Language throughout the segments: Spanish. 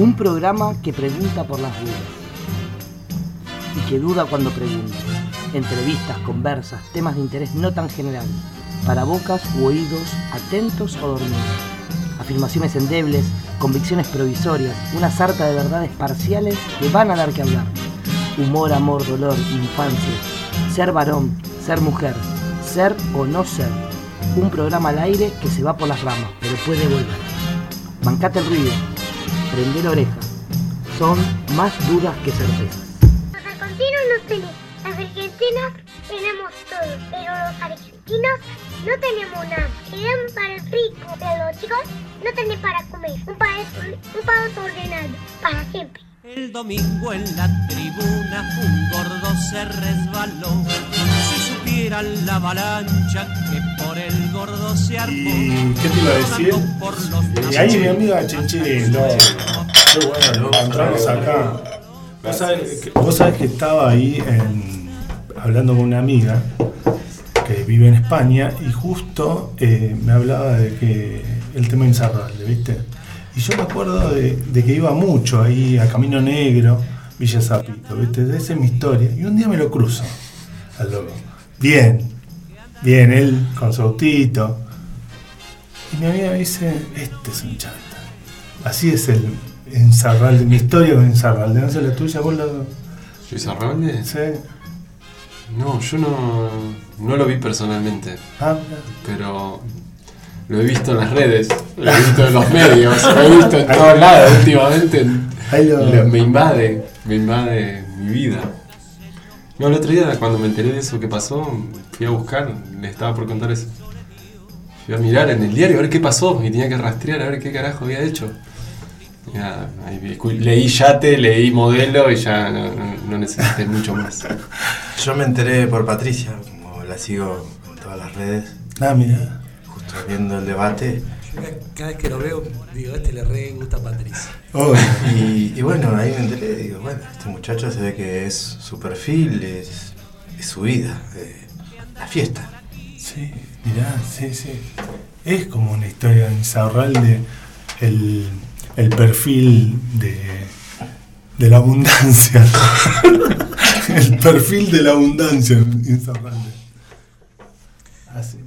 Un programa que pregunta por las dudas y que duda cuando pregunta. Entrevistas, conversas, temas de interés no tan general, para bocas u oídos atentos o dormidos. Afirmaciones endebles, convicciones provisorias, una sarta de verdades parciales que van a dar que hablar. Humor, amor, dolor, infancia, ser varón, ser mujer, ser o no ser. Un programa al aire que se va por las ramas, pero puede volver. Bancate el ruido, prende la oreja. Son más dudas que certezas. Los argentinos no tenemos, las argentinas tenemos todo, pero los argentinos no tenemos nada. Queremos para el rico, pero los chicos no tienen para comer. Un país, un país ordenado, para siempre. El domingo en la tribuna un gordo se resbaló. Supieran la avalancha que por el gordo se armó. ¿Y qué te iba a decir? Y ahí mi amiga Chinchín, no, qué bueno, lo encontramos acá. Vos sabés, que, vos sabés que estaba ahí en- hablando con una amiga que vive en España y justo eh, me hablaba de que el tema Insaurralde, ¿viste? Y yo me acuerdo de, de que iba mucho ahí a Camino Negro, Villa Zapito, ¿viste? Esa es mi historia. Y un día me lo cruzo al loco. Bien, bien, él con su autito. Y mi amiga me dice, este es un chanta. Así es el Enzarralde, mi historia con Enzarralde. No sé la tuya, vos la... ¿Luis Arralde? Sí. No, yo no, no lo vi personalmente, Ah, pero lo he visto en las redes, lo he visto en los medios, lo he visto en todos lados últimamente. Lo- Lo- me invade, me invade mi vida. No, el otro día cuando me enteré de eso que pasó, fui a buscar, le estaba por contar eso. Fui a mirar en el diario a ver qué pasó y tenía que rastrear a ver qué carajo había hecho. Ahí leí yate, leí modelo y ya no, no- no necesité mucho más. Yo me enteré por Patricia, como la sigo en todas las redes, Ah, mira. justo viendo el debate. Cada vez que lo veo, digo, este le re gusta a Patricia. Oh, Y, y bueno, ahí me enteré, digo, bueno, este muchacho se ve que es su perfil, es, es su vida, eh, la fiesta. sí, mirá, sí, sí. Es como una historia de Insaurralde, el, el perfil de, de la abundancia. el perfil de la abundancia en Insaurralde. Así.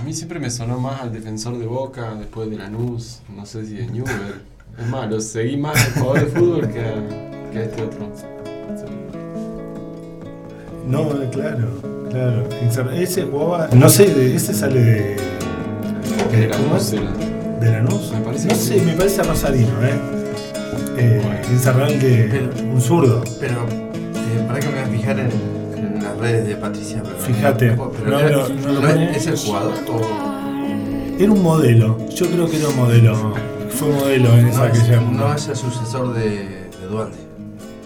A mí siempre me sonó más al defensor de Boca, después de Lanús, no sé si de Newell. Es más, lo seguí más al jugador de fútbol que a, que a este otro. No, claro, claro. Ese jugaba. No sé, de- ese sale de. De ¿Cómo Lanús. ¿De Lanús? Me parece no que sé, sí. me parece Rosarino, ¿eh? eh Pero- un zurdo. Pero, eh, para que me voy a fijar en, redes de Patricia. Pero, Fíjate. Pero No, era- no, no lo ¿no es- pone. ¿Es el jugador o.? Era un modelo. Yo creo que era un modelo. Fue modelo en esa No, es, aquella no época. es el sucesor de, de Duarte.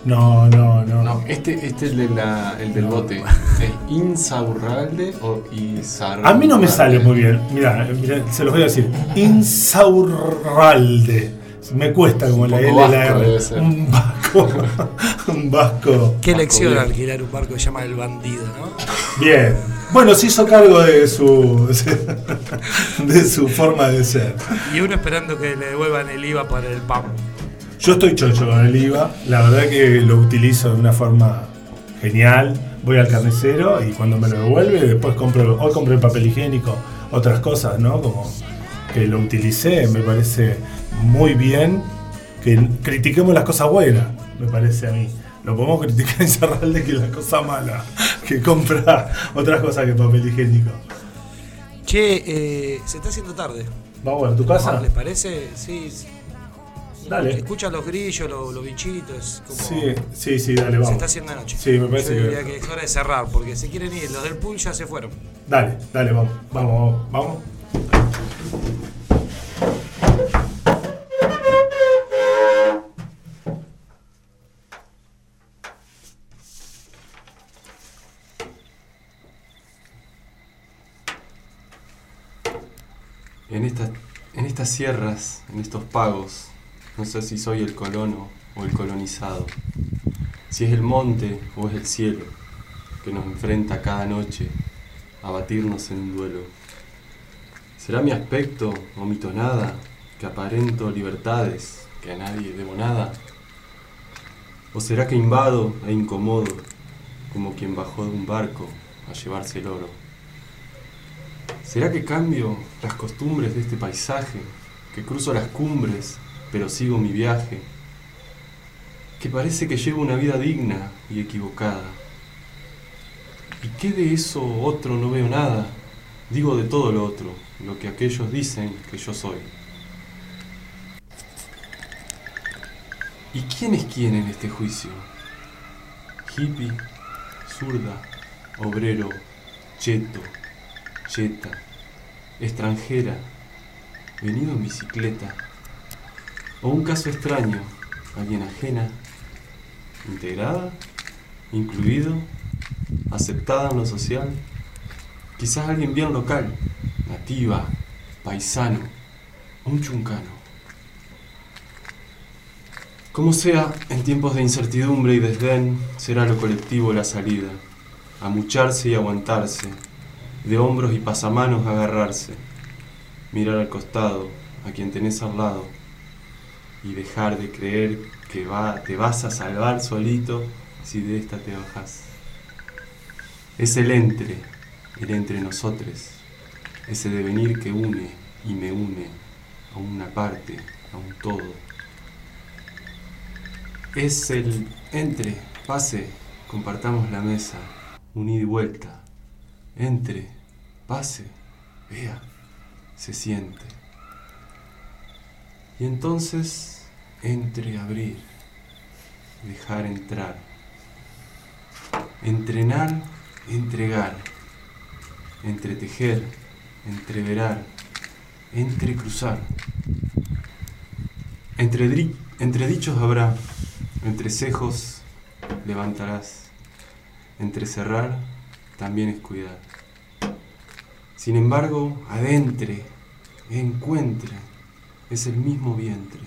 No, no, no. No. Este, este es el, de la- el del bote. ¿Es Insaurralde o Izarralde? A mí no me sale muy bien. Mira, se los voy a decir. Insaurralde. Me cuesta como la L y la R. Un vasco. Qué lección alquilar un barco que se llama El Bandido, ¿no? Bien. Bueno, se hizo cargo de su de su forma de ser. Y uno esperando que le devuelvan el IVA para el PAM. Yo estoy chocho con el IVA. La verdad que lo utilizo de una forma genial. Voy al carnicero y cuando me lo devuelve, después compro, hoy compré el papel higiénico, otras cosas, ¿no? Como que lo utilicé, me parece muy bien. Que critiquemos las cosas buenas, me parece a mí. Lo podemos criticar en Cerralde que la cosa mala, que compra otras cosas que papel higiénico. Che, eh, se está haciendo tarde. Vamos a tu casa. ¿Les parece? Sí. sí. Dale. Escuchan los grillos, los, los bichitos. Como Sí, sí, sí, dale, Se vamos. está haciendo noche. Sí, me parece Yo que- que es hora de cerrar, porque se quieren ir. Los del pool ya se fueron. Dale, dale, vamos, vamos, vamos. En, estas en estas sierras, en estos pagos, no sé si soy el colono o el colonizado. Si es el monte o es el cielo que nos enfrenta cada noche a batirnos en un duelo. ¿Será mi aspecto o mi tonada que aparento libertades, que a nadie debo nada? ¿O será que invado e incomodo como quien bajó de un barco a llevarse el oro? ¿Será que cambio las costumbres de este paisaje, que cruzo las cumbres, pero sigo mi viaje? Que parece que llevo una vida digna y equivocada. ¿Y qué de eso otro no veo nada? Digo de todo lo otro, lo que aquellos dicen que yo soy. ¿Y quién es quién en este juicio? Hippie, zurda, obrero, cheto, extranjera, venido en bicicleta, o un caso extraño, alguien ajena, integrada, incluido, aceptada en lo social, quizás alguien bien local, nativa, paisano, un chuncano. Como sea, en tiempos de incertidumbre y desdén, será lo colectivo la salida, amucharse y aguantarse, de hombros y pasamanos agarrarse, mirar al costado, a quien tenés al lado, y dejar de creer que va, te vas a salvar solito si de esta te bajas. Es el entre, el entre nosotros, ese devenir que une y me une a una parte, a un todo. Es el entre, pase, compartamos la mesa, un ida y vuelta. Entre, pase, vea, se siente. Y entonces, entre abrir, dejar entrar, entrenar, entregar, entretejer, entreverar, entrecruzar. Entre, entre dichos habrá, entre cejos levantarás, entre cerrar también es cuidar. Sin embargo, adentre, encuentre, es el mismo vientre.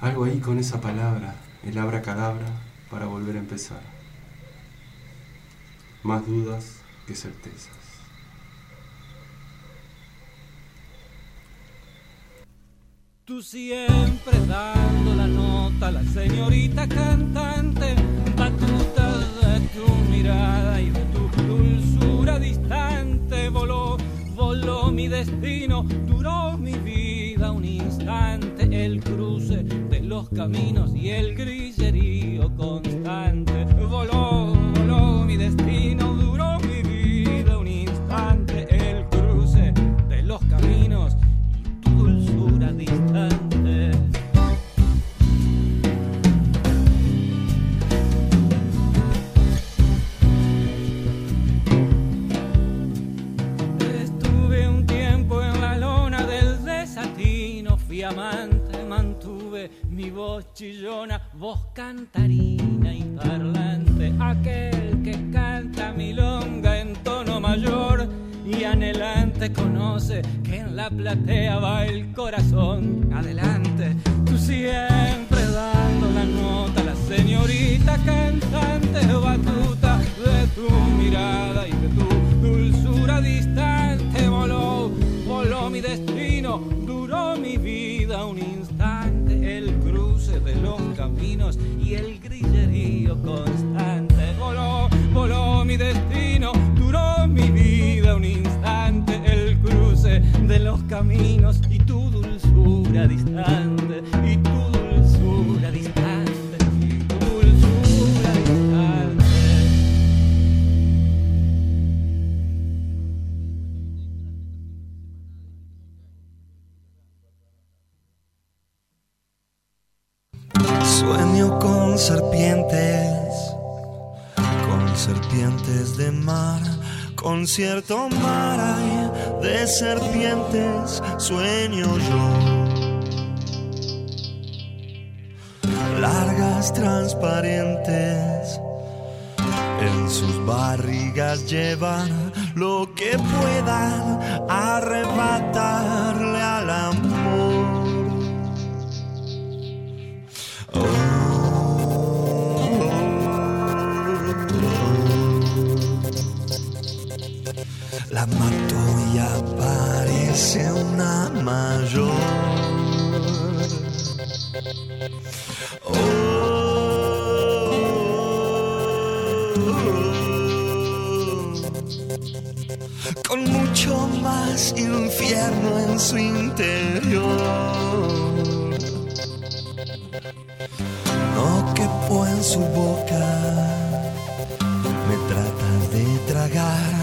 Algo ahí con esa palabra, el abracadabra, para volver a empezar. Más dudas que certezas. Tú siempre dando la nota, la señorita cantante, batuta de tu mirada y de tu dulzura distante, voló, voló mi destino, duró mi vida un instante, el cruce de los caminos y el grillerío constante, voló, voló mi destino, duró mi vida un instante, el cruce de los caminos y tu dulzura distante. Mi voz chillona, voz cantarina y parlante, aquel que canta milonga en tono mayor y anhelante conoce que en la platea va el corazón. Adelante, tú siempre dando la nota, la señorita cantante batuta de tu mirada y de tu dulzura distante voló, voló mi destino, duró mi vida un instante, los caminos y el grillerío constante, voló, voló mi destino, duró mi vida un instante, el cruce de los caminos y tu dulzura distante, y tu serpientes, con serpientes de mar, con cierto mar hay de serpientes, sueño yo. Largas, transparentes, en sus barrigas llevan lo que puedan arrebatarle al amor. La mato y aparece una mayor. con mucho más infierno en su interior. No quepo en su boca, me trata de tragar,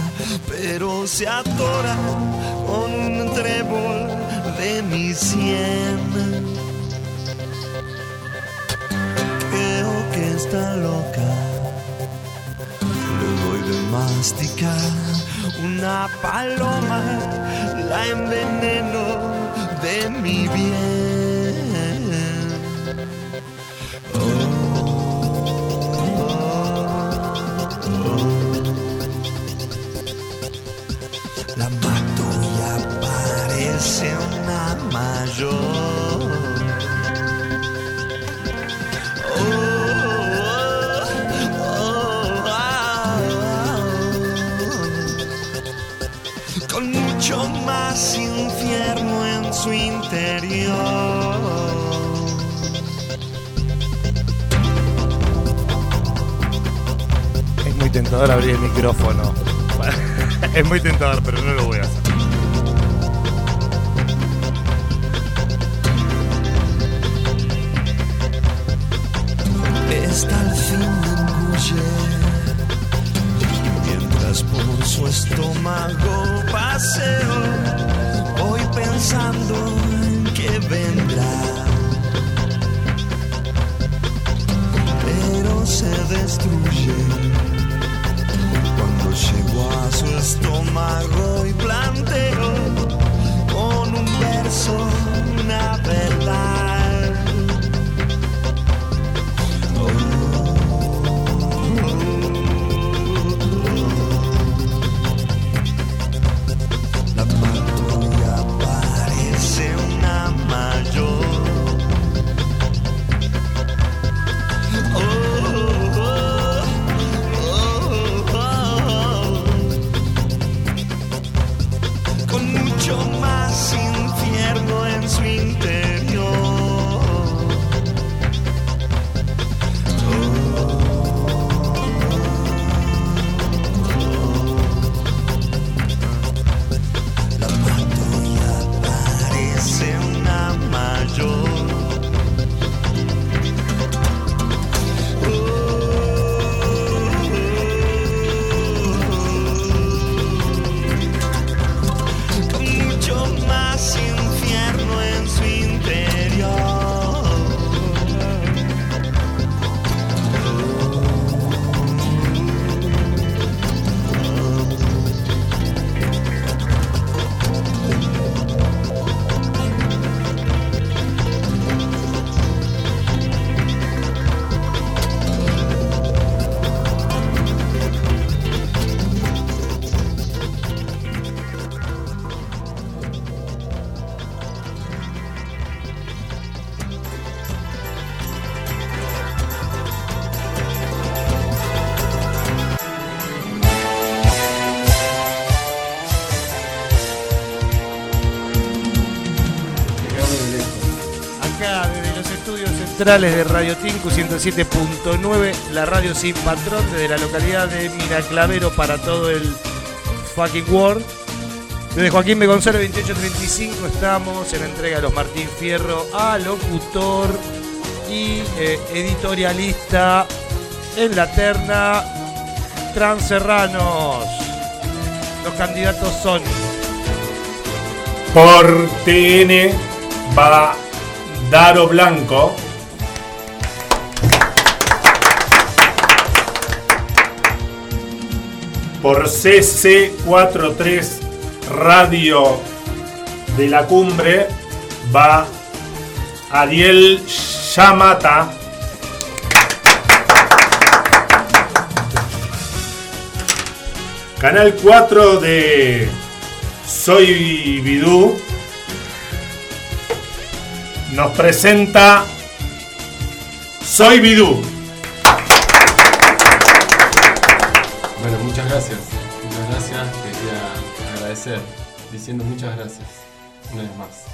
pero se atora con un trébol de mi sien. Creo que está loca le doy de masticar una paloma, la enveneno de mi bien. Tentador abrir el micrófono. es muy tentador, pero no lo voy a hacer. Esta al fin me engulle. Y mientras por su estómago paseo, voy pensando en que vendrá. Su estómago y planteo centrales de Radio Tinku 107.9, la radio sin patrón desde la localidad de Miraclavero para todo el fucking world. Desde Joaquín B. González 2835 estamos en la entrega de los Martín Fierro a locutor y eh, editorialista en la terna Transerranos. Los candidatos son Por TN va Daro Blanco. Por CC43 Radio de la Cumbre va Ariel Yamata. Canal 4 de Soy Bidú nos presenta Soy Bidú. Gracias. Muchas gracias. Quería agradecer diciendo muchas gracias una vez más.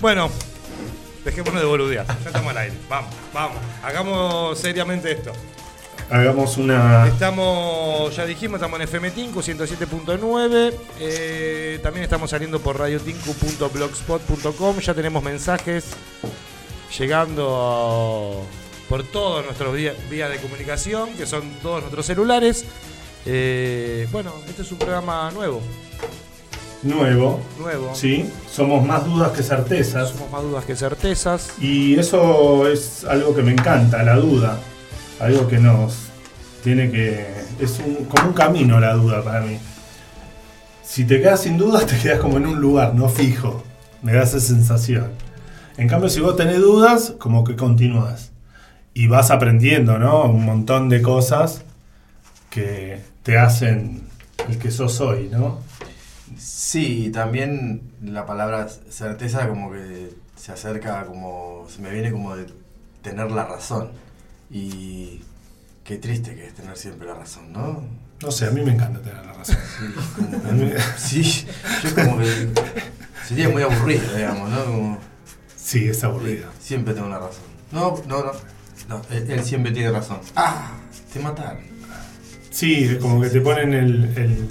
Bueno, dejémonos de boludear. Ya estamos al aire. Vamos, vamos. Hagamos seriamente esto. Hagamos una. Estamos, ya dijimos, estamos en FM Tinku 107.9. eh, también estamos saliendo por radiotinku.blogspot.com. Ya tenemos mensajes llegando a- por todos nuestros vía- vías de comunicación, que son todos nuestros celulares. Eh, bueno, este es un programa nuevo. Nuevo. Nuevo. Sí, somos más dudas que certezas. Somos más dudas que certezas. Y eso es algo que me encanta, la duda. Algo que nos tiene que. Es un- como un camino la duda para mí. Si te quedas sin dudas, te quedas como en un lugar, no fijo. Me da esa sensación. En cambio, si vos tenés dudas, como que continúas. Y vas aprendiendo, ¿no? Un montón de cosas que te hacen el que sos hoy, ¿no? Sí, también la palabra certeza como que se acerca como, se me viene como de tener la razón. Y qué triste que es tener siempre la razón, ¿no? No sé, a mí me encanta tener la razón. Sí, como que- sí, yo como que sería muy aburrido, digamos, ¿no? Como, Sí, es aburrido. siempre tengo la razón. No, no, no, no, él, él siempre tiene razón. Ah, te mataron. Sí, como que te ponen el, el,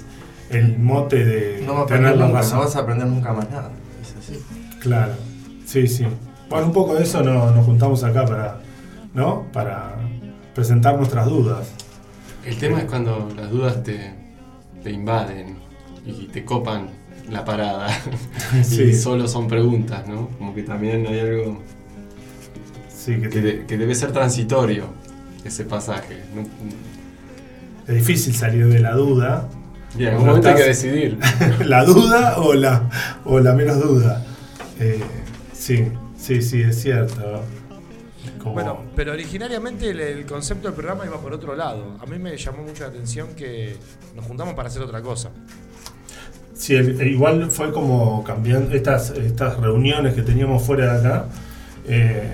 el mote de No, vas a tener aprender la nunca, razón. no vas a aprender nunca más nada. Es así. Claro, sí, sí. Bueno, un poco de eso no- nos juntamos acá para, ¿no? Para presentar nuestras dudas. El tema es cuando las dudas te, te invaden y te copan la parada. Sí. Y solo son preguntas, ¿no? Como que también hay algo Sí, que que, te- de- que debe ser transitorio, ese pasaje. ¿no? es difícil salir de la duda. Y en algún momento hay que decidir. la duda o la, o la menos duda. Eh, sí, sí, sí, es cierto. Como- Bueno, pero originariamente el, el concepto del programa iba por otro lado. A mí me llamó mucho la atención que nos juntamos para hacer otra cosa. Sí, el- igual fue como cambiando estas, estas reuniones que teníamos fuera de acá. eh,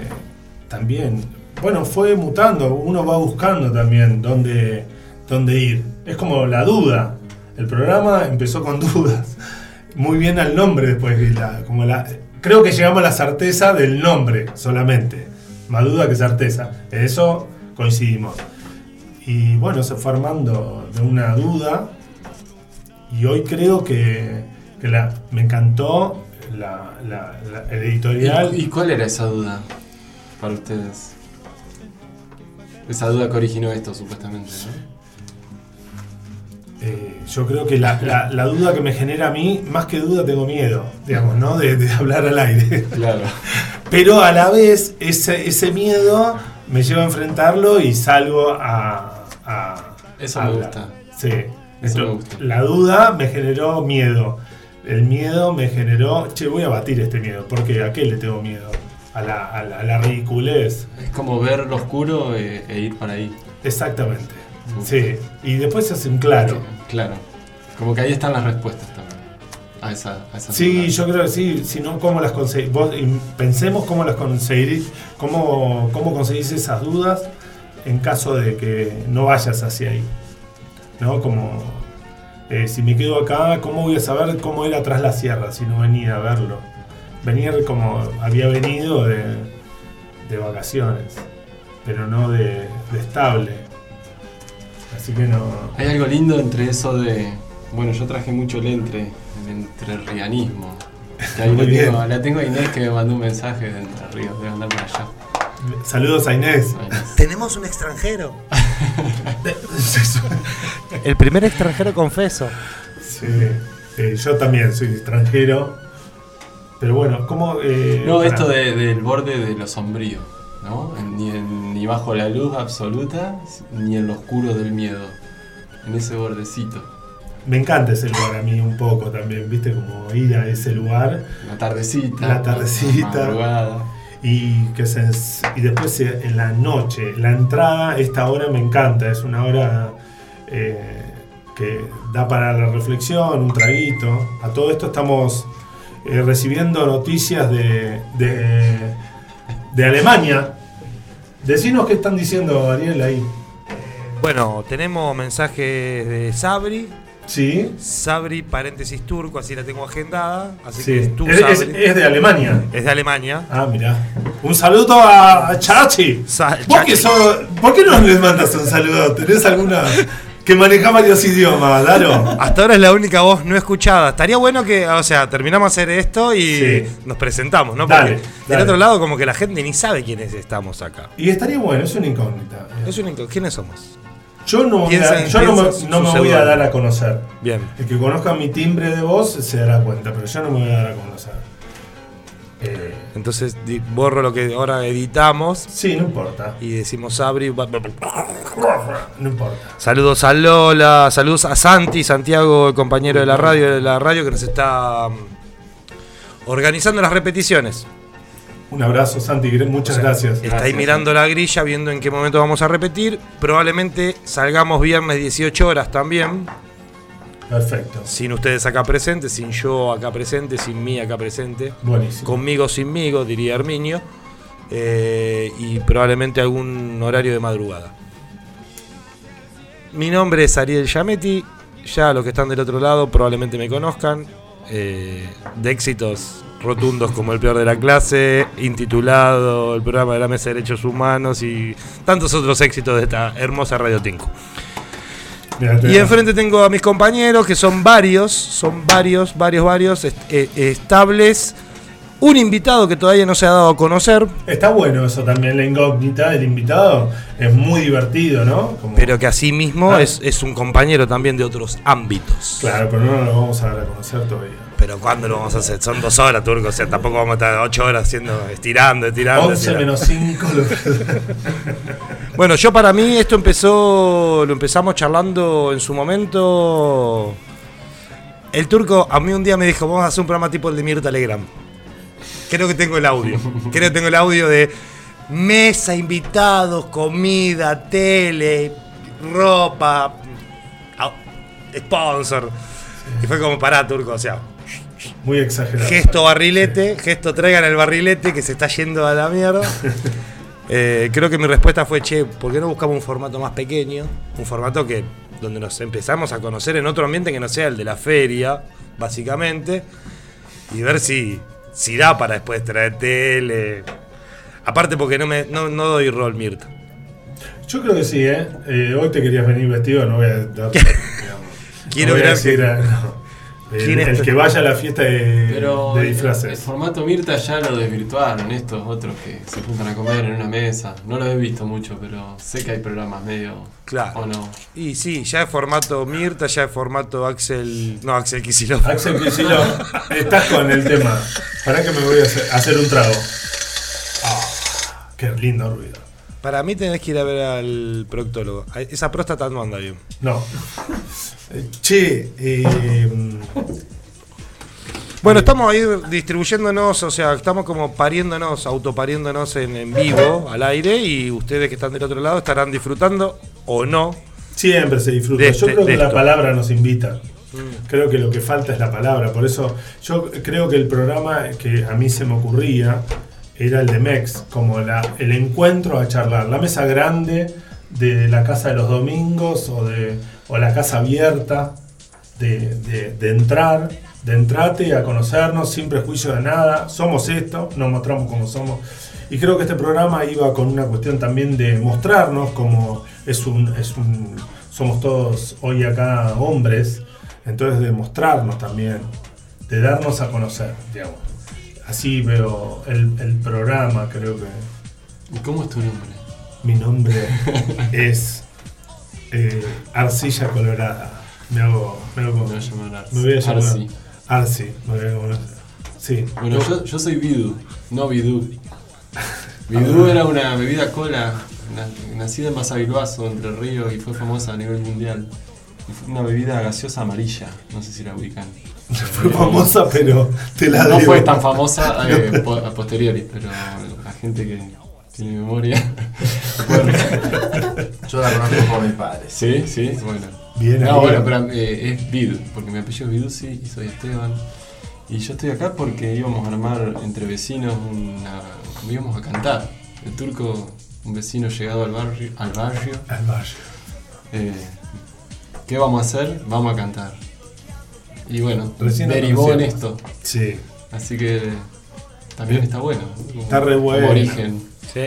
también, bueno, fue mutando. Uno va buscando también dónde, dónde ir. Es como la duda. El programa empezó con dudas. Muy bien al nombre después. como la, creo que llegamos a la certeza del nombre solamente. Más duda que certeza. Eso coincidimos. Y bueno, se fue armando de una duda y hoy creo que, que me encantó la, el editorial. ¿Y, y cuál era esa duda para ustedes? Esa duda que originó esto, supuestamente, ¿no? Eh, yo creo que la, la- la duda que me genera a mí, más que duda, tengo miedo, digamos, ¿no? De, de hablar al aire. Claro. Pero a la vez, ese, ese miedo me lleva a enfrentarlo y salgo a. a Eso a me hablar. gusta. Sí. Eso me gusta. La duda me generó miedo. El miedo me generó. Che, voy a batir este miedo. Porque ¿a qué le tengo miedo? A la, a la, a la ridiculez. Es como ver lo oscuro e, e ir para ahí. Exactamente. Sí. Y después se hace un claro. Claro. Como que ahí están las respuestas también. A esa, a esa Sí, yo creo que sí, si no, ¿cómo las conseguís? Pensemos cómo las conseguirís, cómo, cómo conseguís esas dudas en caso de que no vayas hacia ahí. ¿No? Como, eh, si me quedo acá, ¿cómo voy a saber cómo era atrás la sierra si no venía a verlo? Venir como había venido de, de vacaciones, pero no de, de estable. Así que no... Hay algo lindo entre eso de. Bueno, yo traje mucho el entre, el entrerrianismo. Que ahí Muy la tengo, bien. la tengo a Inés que me mandó un mensaje de Entre Ríos, de andar por allá. Saludos a Inés. Tenemos un extranjero. El primer extranjero confeso. Sí, eh, yo también soy extranjero. Pero bueno, ¿cómo.? eh, No, para- esto de- del borde de lo sombrío, ¿no? Ni, en- ni bajo la luz absoluta, ni en lo oscuro del miedo. En ese bordecito. Me encanta ese lugar a mí un poco también, ¿viste? Como ir a ese lugar. La tardecita. La tardecita. madrugada. Y, que se, y después eh, en la noche, la entrada, esta hora me encanta, es una hora eh, que da para la reflexión, un traguito. A todo esto estamos eh, recibiendo noticias de, de, de Alemania. Decinos qué están diciendo, Ariel, ahí. Bueno, tenemos mensajes de Sabri, Sí. Sabri, paréntesis turco, así la tengo agendada. Así Sí. que es Sabri. es de Alemania. Es de Alemania. Ah, mira. Un saludo a, a Chachi. Sa- ¿Vos Chachi. que sos- ¿Por qué no les mandas un saludo? ¿Tenés alguna que maneja varios idiomas, Daro? Hasta ahora es la única voz no escuchada. Estaría bueno que, o sea, terminamos hacer esto y Sí. nos presentamos, ¿no? Dale, Porque del dale. otro lado, como que la gente ni sabe quiénes estamos acá. Y estaría bueno, es una incógnita. Es un inco- ¿Quiénes somos? Yo no, a- yo no me, no voy a dar a conocer. Bien. El que conozca mi timbre de voz se dará cuenta, pero yo no me voy a dar a conocer. Eh, Entonces borro lo que ahora editamos sí, no importa. y decimos ba- No importa. Saludos a Lola, saludos a Santi, Santiago, el compañero de la radio, de la radio que nos está mm, organizando las repeticiones. Un abrazo, Santi. Muchas gracias. Está ahí mirando la grilla, viendo en qué momento vamos a repetir. Probablemente salgamos viernes 18 horas también. Perfecto. Sin ustedes acá presentes, sin yo acá presente, sin mí acá presente. Buenísimo. Conmigo, sinmigo, diría Herminio. Eh, y probablemente algún horario de madrugada. Mi nombre es Ariel Yametti. Ya los que están del otro lado probablemente me conozcan. Eh, de éxitos rotundos como El Peor de la Clase, intitulado El programa de la Mesa de Derechos Humanos y tantos otros éxitos de esta hermosa Radio Tinco. Y enfrente tengo a mis compañeros, que son varios, son varios, varios, varios, est- eh, estables. Un invitado que todavía no se ha dado a conocer, Está bueno eso también, la incógnita del invitado. Es muy divertido, ¿no? Como- pero que asimismo Ah. es, es un compañero también de otros ámbitos. Claro, pero no lo vamos a dar a conocer todavía. Pero ¿cuándo lo vamos a hacer? Son dos horas, turco. O sea, tampoco vamos a estar ocho horas haciendo, estirando, estirando. 11 estirando. menos 5. Bueno, yo para mí esto empezó, lo empezamos charlando en su momento. El turco a mí un día me dijo, vamos a hacer un programa tipo el de Mirta Legram. Creo que tengo el audio. Creo que tengo el audio de mesa, invitados, comida, tele, ropa, sponsor. Y fue como, pará, turco, o sea, Muy exagerado. Gesto barrilete, gesto traigan el barrilete que se está yendo a la mierda. Eh, creo que mi respuesta fue, che, ¿por qué no buscamos un formato más pequeño? Un formato que donde nos empezamos a conocer en otro ambiente que no sea el de la feria, básicamente, y ver si, si da para después traer tele. Aparte porque no, me, no, no doy rol, Mirta. Yo creo que sí, ¿eh? Eh, Hoy te querías venir vestido, no voy a. dar- Quiero no voy a ver decir, que- no. El, ¿Quién es el tu- que vaya a la fiesta de, Pero de el, el disfraces. formato Mirta ya lo desvirtuaron estos otros que se juntan a comer en una mesa. No lo he visto mucho, pero sé que hay programas medio. Claro. ¿O no? Y sí, ya es formato Mirta, ya es formato Axel. No, Axel Kicillof. Axel Kicillof, estás con el tema. Para que me voy a hacer, hacer un trago. Ah, qué lindo ruido. Para mí tenés que ir a ver al proctólogo. Esa próstata no anda bien. No. Che, eh, Bueno, estamos ahí distribuyéndonos, o sea, estamos como pariéndonos, autopariéndonos en, en vivo, al aire, y ustedes que están del otro lado estarán disfrutando o no. siempre se disfruta. De yo este- creo de que la palabra nos invita. Creo que lo que falta es la palabra. Por eso yo creo que el programa que a mí se me ocurría era el de MEX, como la, el encuentro a charlar. La mesa grande de la casa de los domingos o, de, o la casa abierta de, de- de entrar, de entrarte a conocernos sin prejuicio de nada. Somos esto, nos mostramos como somos. Y creo que este programa iba con una cuestión también de mostrarnos como es un, es un somos todos hoy acá hombres, entonces de mostrarnos también, de darnos a conocer, digamos. Así veo el, el programa, creo que ¿Y cómo es tu nombre? mi nombre es eh, Arcilla Colorada. Me hago, me hago Me voy a llamar Arce. me voy a llamar Arci. Arci. me voy a llamar- Sí. Bueno, yo, yo soy Vidu, no Vidú. Vidú era una bebida cola na- nacida en Basavilbaso, Entre Ríos, y fue famosa a nivel mundial. Y fue una bebida gaseosa amarilla, no sé si la ubican. Fue famosa, pero te la No debo. fue tan famosa eh, po- a posteriori, pero la gente que tiene memoria. Yo la conozco por mis padres. Sí, sí, bueno. Bien No, bueno, pero eh, es Vid, porque mi apellido es Viduzzi y soy Esteban. Y yo estoy acá porque íbamos a armar entre vecinos una. íbamos a cantar. El turco, un vecino llegado al barrio, al barrio Al barrio. eh, ¿qué vamos a hacer? Vamos a cantar. Y bueno, Recién derivó en esto. Sí. Así que también está bueno. Como- Está re bueno. Como origen. Sí.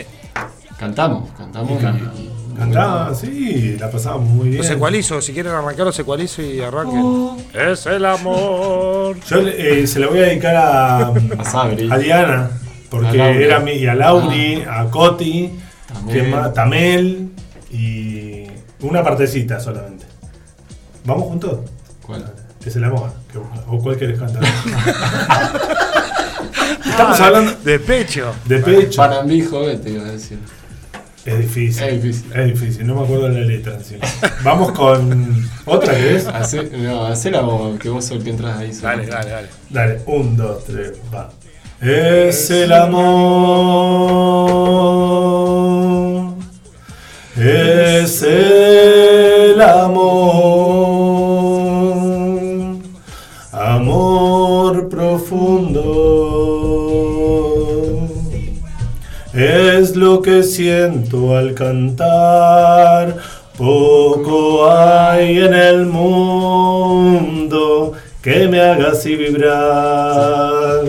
Cantamos, cantamos. Y can- y- y- Cantaba, sí, la pasábamos muy bien. Los ecualizos, si quieren arrancar los ecualizos y arranquen. Es el amor. Yo eh, se la voy a dedicar a, A Sabri. a Diana, porque A era mi, y a Lauri, a Coti, Tamel. ¿quién más? Tamel y una partecita solamente. ¿Vamos juntos? ¿Cuál? Es el amor. que- ¿O cuál querés cantar? Estamos hablando De pecho. de pecho. Para mí, joven, te iba a decir. Es difícil. Es difícil. Es difícil, no me acuerdo de la letra encima. Vamos con otra que es. Hacé, no, hacela vos, que vos sos el que entras ahí. solo. Dale, dale, dale. Dale, un, dos, tres, va. Es el amor. Es el amor. Profundo. Es lo que siento al cantar. Poco hay en el mundo que me haga así vibrar.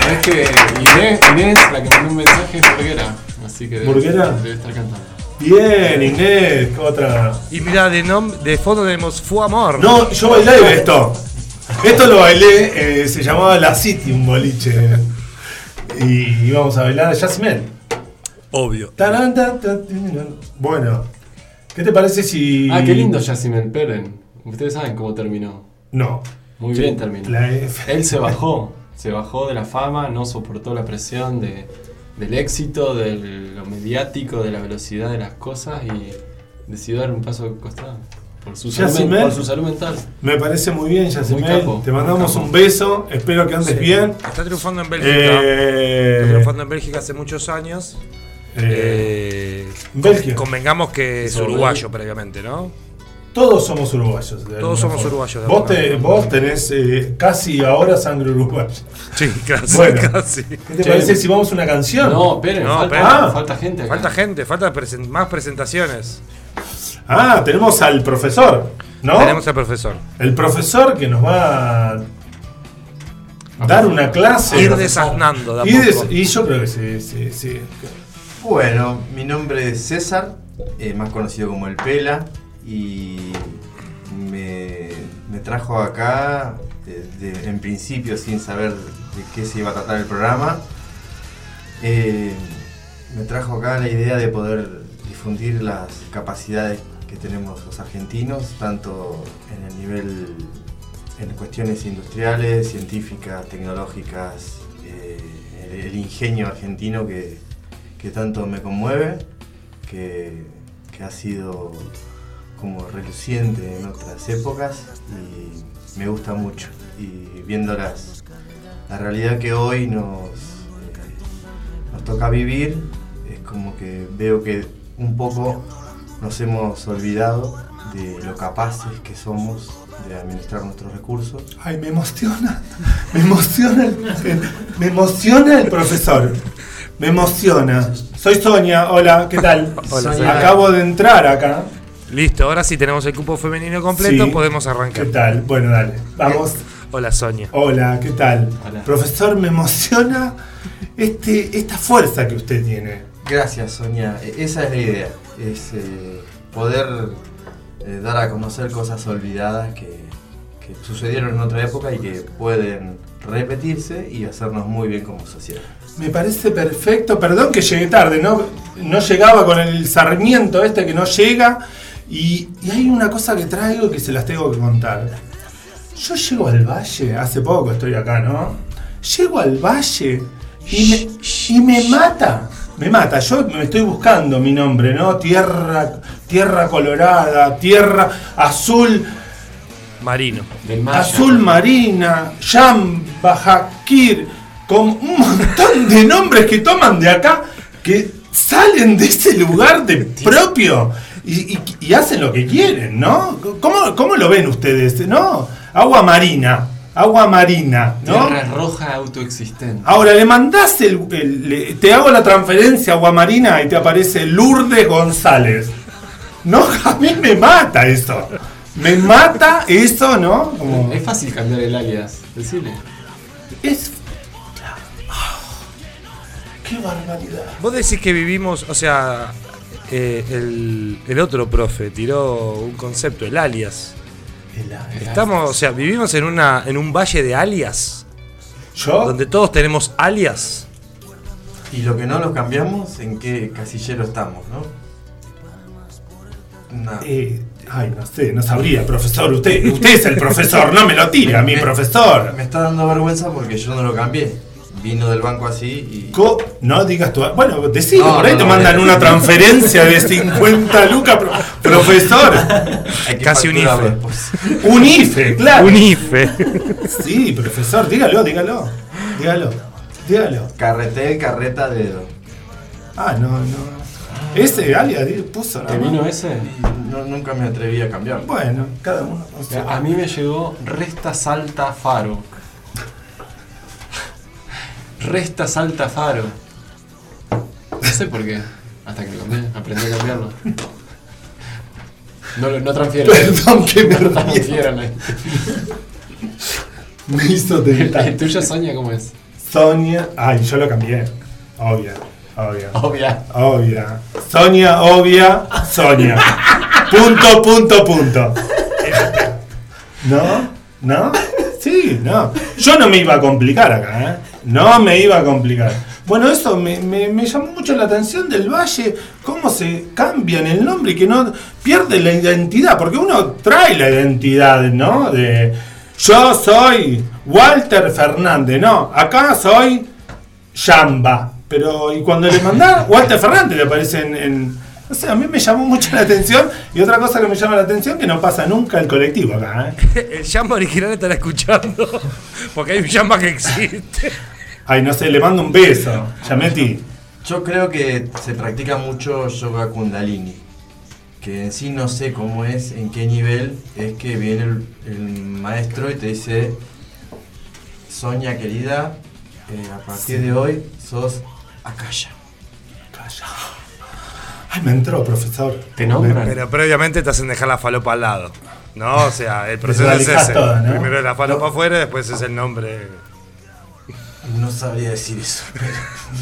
Sabés que Inés, Inés, la que mandó un mensaje es burguera. Así que debe, ¿Burguera? debe estar cantando. Bien, Inés, otra. Y mira, de, nom- de fondo tenemos Fu Amor. No, yo bailé esto. Esto lo bailé, eh, se llamaba La City, un boliche. Y íbamos a bailar Jasmine. Obvio. Tarán, Bueno, ¿qué te parece si. Ah, qué lindo Yacimel Peren. Ustedes saben cómo terminó. No. Muy bien terminó. La F. Él se bajó, se bajó de la fama, no soportó la presión de, del éxito, de lo mediático, de la velocidad de las cosas y decidió dar un paso al costado. Por su, salud, men- Yacimel. por su salud mental. Me parece muy bien, Yacimel. capo, Te mandamos un beso. Espero que andes Sí. bien. Está triunfando en Bélgica. Eh, Está triunfando en Bélgica hace muchos años. eh, Eh, Bélgica. convengamos que es uruguayo previamente, ¿no? Todos somos uruguayos. de Todos somos forma. uruguayos, de Vos, te- vos tenés eh, casi ahora sangre uruguaya. Sí, casi. Bueno. casi. ¿Qué te Che, parece si vamos a una canción? No, Peren, No, falta. Ah. gente acá. Falta gente, falta presen- más presentaciones. Ah, tenemos al profesor, ¿no? Tenemos al profesor. El profesor que nos va a dar una clase. Ir desasnando de des- y yo creo que sí, sí, sí. Bueno, mi nombre es César, eh, más conocido como El Pela, y me, trajo acá, eh, en principio sin saber de qué se iba a tratar el programa, eh, me trajo acá la idea de poder difundir las capacidades que tenemos los argentinos, tanto en el nivel, en cuestiones industriales, científicas, tecnológicas, eh, el, el ingenio argentino que, que tanto me conmueve, que, que ha sido como reluciente en otras épocas y me gusta mucho. Y viendo las, la realidad que hoy nos, eh, nos toca vivir, es como que veo que un poco nos hemos olvidado de lo capaces que somos de administrar nuestros recursos. Ay, me emociona. Me emociona el, el- me emociona el profesor. Me emociona. Soy Sonia, hola, ¿qué tal? Hola, Sonia. Acabo de entrar acá. Listo, ahora sí tenemos el cupo femenino completo, Sí. podemos ¿Qué arrancar. tal? Bueno, dale. Vamos. Hola Sonia. Hola, ¿qué tal? Hola. Profesor, me emociona este, esta fuerza que usted tiene. Gracias, Sonia. E- Esa es la idea, es eh, poder eh, dar a conocer cosas olvidadas que, que sucedieron en otra época y que pueden repetirse y hacernos muy bien como sociedad. Me parece perfecto. Perdón que llegué tarde, ¿no? No llegaba con el sarmiento este que no llega. Y, y hay una cosa que traigo que se las tengo que contar. Yo llego al valle, hace poco estoy acá, ¿no? Llego al valle y me, y me mata. Me mata. Yo me estoy buscando mi nombre, ¿no? Tierra, tierra colorada, tierra azul. Marino. Del. Azul Marina, Yamba, Hakir, con un montón de nombres que toman de acá que salen de ese lugar de propio y, y- y hacen lo que quieren, ¿no? ¿Cómo, cómo lo ven ustedes? ¿No? Agua marina, agua marina, ¿no? Tierra roja autoexistente. Ahora le mandás el, el- le- te hago la transferencia a agua marina y te aparece Lourdes González. No, a mí me mata eso. Me mata eso, ¿no? Como- Es fácil cambiar el alias, decirle. es. ¡Qué barbaridad! Vos decís que vivimos, o sea, eh, el, el otro profe tiró un concepto, el alias. Estamos, o sea, vivimos en una en un valle de alias, Yo, donde todos tenemos alias. Y lo que no lo cambiamos, ¿en qué casillero estamos, no? Una- eh, ay, no sé, no sabría, profesor. Usted, usted es el profesor, no me lo tire a mi profesor. Me está dando vergüenza porque yo no lo cambié. Vino del banco así y. Co- no digas tu. Bueno, decilo, No, por ahí no, te no, mandan no. una transferencia de 50 lucas, pro- profesor. Hay que Casi un IFE. Un IFE, claro. Un IFE. Sí, profesor, dígalo, dígalo. Dígalo, dígalo. Carretel, carreta, dedo. Ah, no, no. Ese alias di- puso ¿Te vino ese? No- nunca me atreví a cambiarlo. Bueno, cada uno A mí me llegó Resta Salta Faro. Resta Salta Faro. No sé por qué. Hasta que lo cambié, aprendí a cambiarlo. No, no transfieran. Perdón que me No transfieran ahí. Me hizo tentar. ¿El tuyo Sonia cómo es? Sonia. Ay, yo lo cambié. Obvia, obvia. Obvia. Obvia. Sonia, obvia, Sonia. Punto, punto, punto. ¿No? ¿No? Sí, no. Yo no me iba a complicar acá, ¿eh? No me iba a complicar. Bueno, eso me, me- llamó mucho la atención del Valle, cómo se cambian el nombre y que no pierde la identidad, porque uno trae la identidad, ¿no? De yo soy Walter Fernández, no, acá soy Yamba. Pero, y cuando le mandás, Walter Fernández le aparece en- No sé, a mí me llamó mucho la atención. Y otra cosa que me llama la atención que no pasa nunca el colectivo acá, ¿eh? El Yamba original estará escuchando. Porque hay un Yamba que existe. Ay, no sé, le mando un beso. Yameti. Yo creo que se practica mucho yoga kundalini. Que en sí no sé cómo es, en qué nivel es que viene el, el maestro y te dice, Sonia querida, eh, a partir de hoy sos Akasha. Calla. Ay, me entró, profesor. ¿Te nombran? Pero previamente te hacen dejar la falopa al lado. ¿No? O sea, el proceso es ese. toda, ¿no? Primero la falopa afuera, después es el nombre. No sabría decir eso.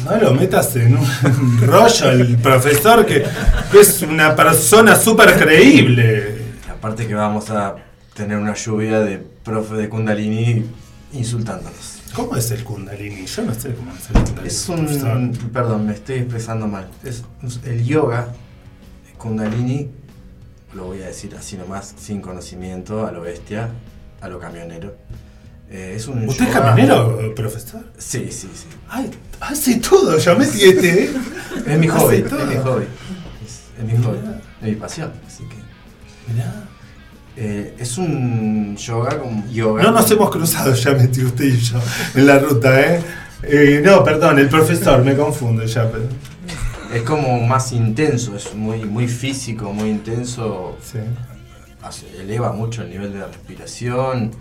No lo metas en un rollo el profesor que, que es una persona súper creíble. Aparte que vamos a tener una lluvia de profe de kundalini insultándonos. ¿Cómo es el Kundalini? Yo no sé cómo es el Kundalini. Es un. Perdón, me estoy expresando mal. Es el yoga, el Kundalini, lo voy a decir así nomás, sin conocimiento, a lo bestia, a lo camionero. Eh, es un ¿Usted es camionero, profesor? Sí, sí, sí. Ay, hace todo, Yameti este, ¿eh? Es mi hobby, es mi hobby. Es, es mi hobby, es mi pasión. Así que. Mirá. Eh, es un yoga como yoga. No nos hemos cruzado, Yameti, usted y yo, en la ruta, ¿eh? Eh, no, perdón, el profesor, me confundo ya. Pero... Es como más intenso, es muy, muy físico, muy intenso. Sí. hace- eleva mucho el nivel de respiración,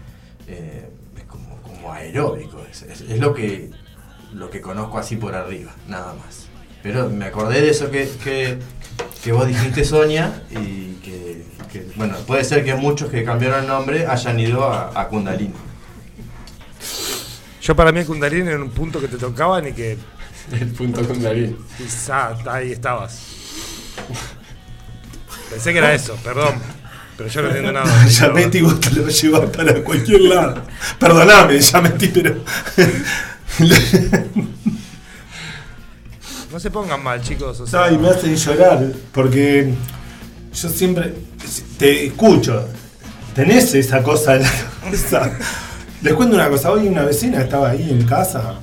eh, es como, como aeróbico, es, es- es lo, que, lo que conozco así por arriba, nada más. Pero me acordé de eso que, que, que vos dijiste, Sonia, y que, que, bueno, puede ser que muchos que cambiaron el nombre hayan ido a, a Kundalini. Yo para mí Kundalini era un punto que te tocaban y que El punto David. quizá ahí estabas. Pensé que era eso, perdón. Pero yo no entiendo nada. Yameti yoga. vos te lo llevas para cualquier lado. Perdoname, Yameti, pero... No se pongan mal, chicos. O sea, Ay, me hacen llorar, porque yo siempre te escucho. Tenés esa cosa en la cabeza. Les cuento una cosa, hoy una vecina estaba ahí en casa,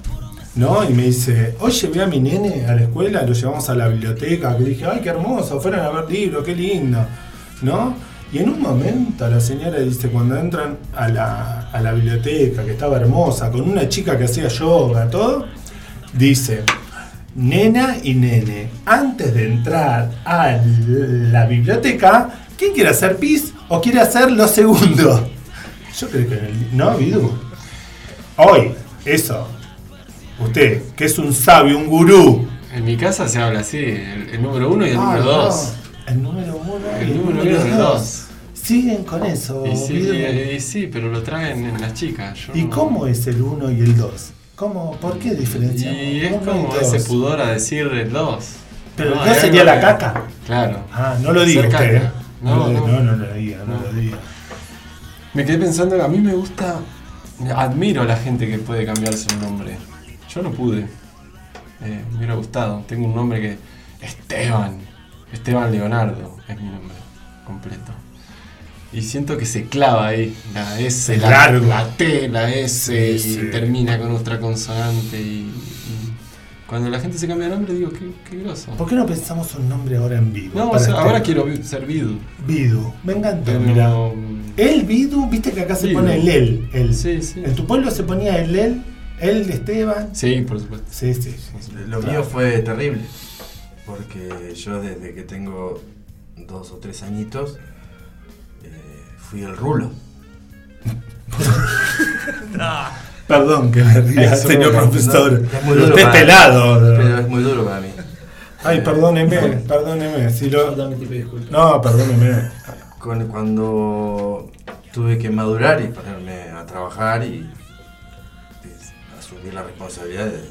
¿no? Y me dice, oye, llevé a mi nene a la escuela, lo llevamos a la biblioteca, que dije, ay, qué hermoso, fueron a ver libros, qué lindo, ¿no? Y en un momento la señora dice, cuando entran a la, a la biblioteca, que estaba hermosa, con una chica que hacía yoga, todo, dice, nena y nene, antes de entrar a la biblioteca, ¿quién quiere hacer pis o quiere hacer lo segundo? Yo creo que en el, no, Vidu. Hoy, eso. Usted, que es un sabio, un gurú. En mi casa se habla así, el, el número uno y el número no. dos. El número uno y El el número número uno y el dos. dos. Siguen con eso. Y sí, Guido. y- y sí, pero lo traen en las chicas. yo ¿Y no- cómo es el 1 y el 2? ¿Cómo? ¿Por qué diferenciamos? Y es como ese pudor a decir el 2. Pero el dos sería la caca. Claro. Ah, no lo diga usted. ¿eh? No, No, lo- no. no, no lo diga, no, No. lo diga. Me quedé pensando que a mí me gusta. Admiro a la gente que puede cambiarse el nombre. Yo no pude. Eh, me hubiera gustado. Tengo un nombre que. Esteban. Esteban Leonardo es mi nombre completo. Y siento que se clava ahí. La S, la, largo. la T, la S Sí, y termina con otra consonante. Y, y cuando la gente se cambia de nombre, digo, qué, qué groso. ¿Por qué no pensamos un nombre ahora en vivo? No, o Para sea, este- ahora quiero ser Vidu. Vidu. Me encanta, Pero. mira. El Vidu, viste que acá se Vidu. pone el él. El. Sí, sí. En tu pueblo se ponía el él, el de Esteban. Sí, por supuesto. Sí, sí. Lo Claro. mío fue terrible, porque yo desde que tengo dos o tres añitos fui el rulo. Perdón que me ría, Eso señor profesor. no, es muy duro Usted es pelado. Pero es muy duro para mí. Ay, perdóneme, perdóneme. Si lo... No, perdóneme. Con- Cuando tuve que madurar y ponerme a trabajar y, y asumir la responsabilidad, de-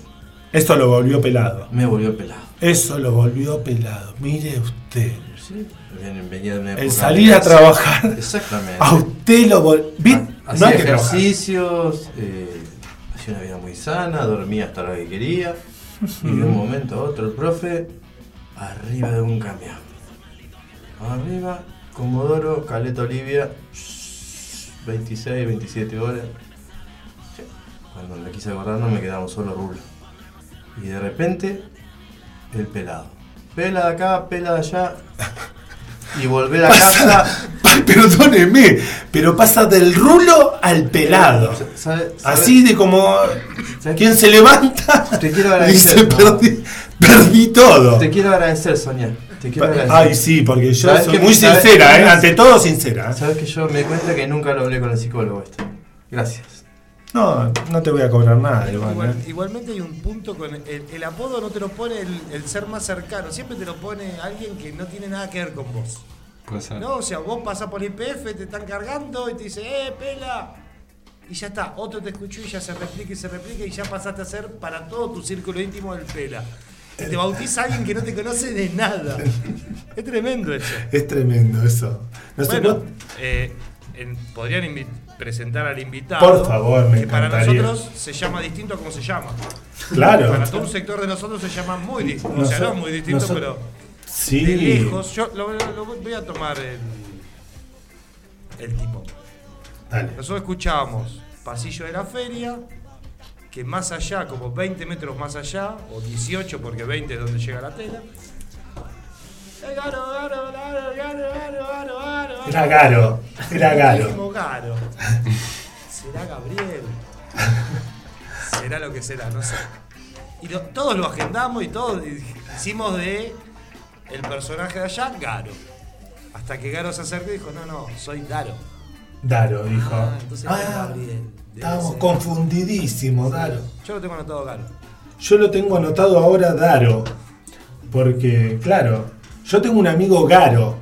Eso lo volvió pelado. me volvió pelado. Eso lo volvió pelado. Mire usted. Ven- Venía de una El salir a trabajar. Exactamente. A usted lo. Hacía No ejercicios, eh, hacía una vida muy sana, dormía hasta lo que quería. Y de un momento a otro el profe, arriba de un camión. Arriba, Comodoro, Caleta Olivia, 26, 27 horas. Cuando me quise acordar no me quedamos solo rulo. Y de repente, el pelado. Pela de acá, pela de allá. Y volver a casa. Ay, perdóneme, pero pasa del rulo al pelado. ¿Sabe- sabe- Así de como quien se levanta Te quiero y agradecer. se ¿no? perdí, perdí todo. Te quiero agradecer, Sonia. Te quiero agradecer. Ay, sí, porque yo ¿Sabes soy qué- muy sincera, ¿eh? ante todo sincera. ¿eh? Sabes que yo me di cuenta que nunca lo hablé con el psicólogo esto. Gracias. No, no te voy a cobrar nada, igual. Igual- ¿eh? igualmente hay un punto con el, el apodo no te lo pone el, el ser más cercano, siempre te lo pone alguien que no tiene nada que ver con vos. No, o sea, vos pasás por IPF, te están cargando y te dice, ¡eh, pela! Y ya está, otro te escuchó y ya se replica y se replica y ya pasaste a ser para todo tu círculo íntimo el pela. Y te bautiza alguien que no te conoce de nada. Es tremendo eso. Es tremendo eso. No Bueno, eh, en- podrían invi- presentar al invitado. Por favor, me que para encantaría. nosotros se llama distinto a como se llama. Claro. Para todo un sector de nosotros se llama muy distinto. o sea, no muy distinto, noso- pero Sí. de lejos. Yo lo, lo- voy a tomar el, el tipo. Dale. Nosotros escuchábamos Pasillo de la Feria, que más allá, como 20 metros más allá, o 18 porque 20 es donde llega la tela. Garo, Garo, Garo, Garo, Garo, Garo, Garo, Era Garo, era Garo. Garo. ¿Será Gabriel? ¿Será lo que será? No sé. Y lo- todos lo agendamos y todos hicimos de el personaje de allá, Garo. Hasta que Garo se acercó y dijo, no, no, soy Daro. Daro, dijo. Ah, entonces no es Ah, Gabriel. Debe Estábamos ser. confundidísimos, Daro. Yo lo tengo anotado Garo. Yo lo tengo anotado ahora Daro. Porque, claro, yo tengo un amigo Garo.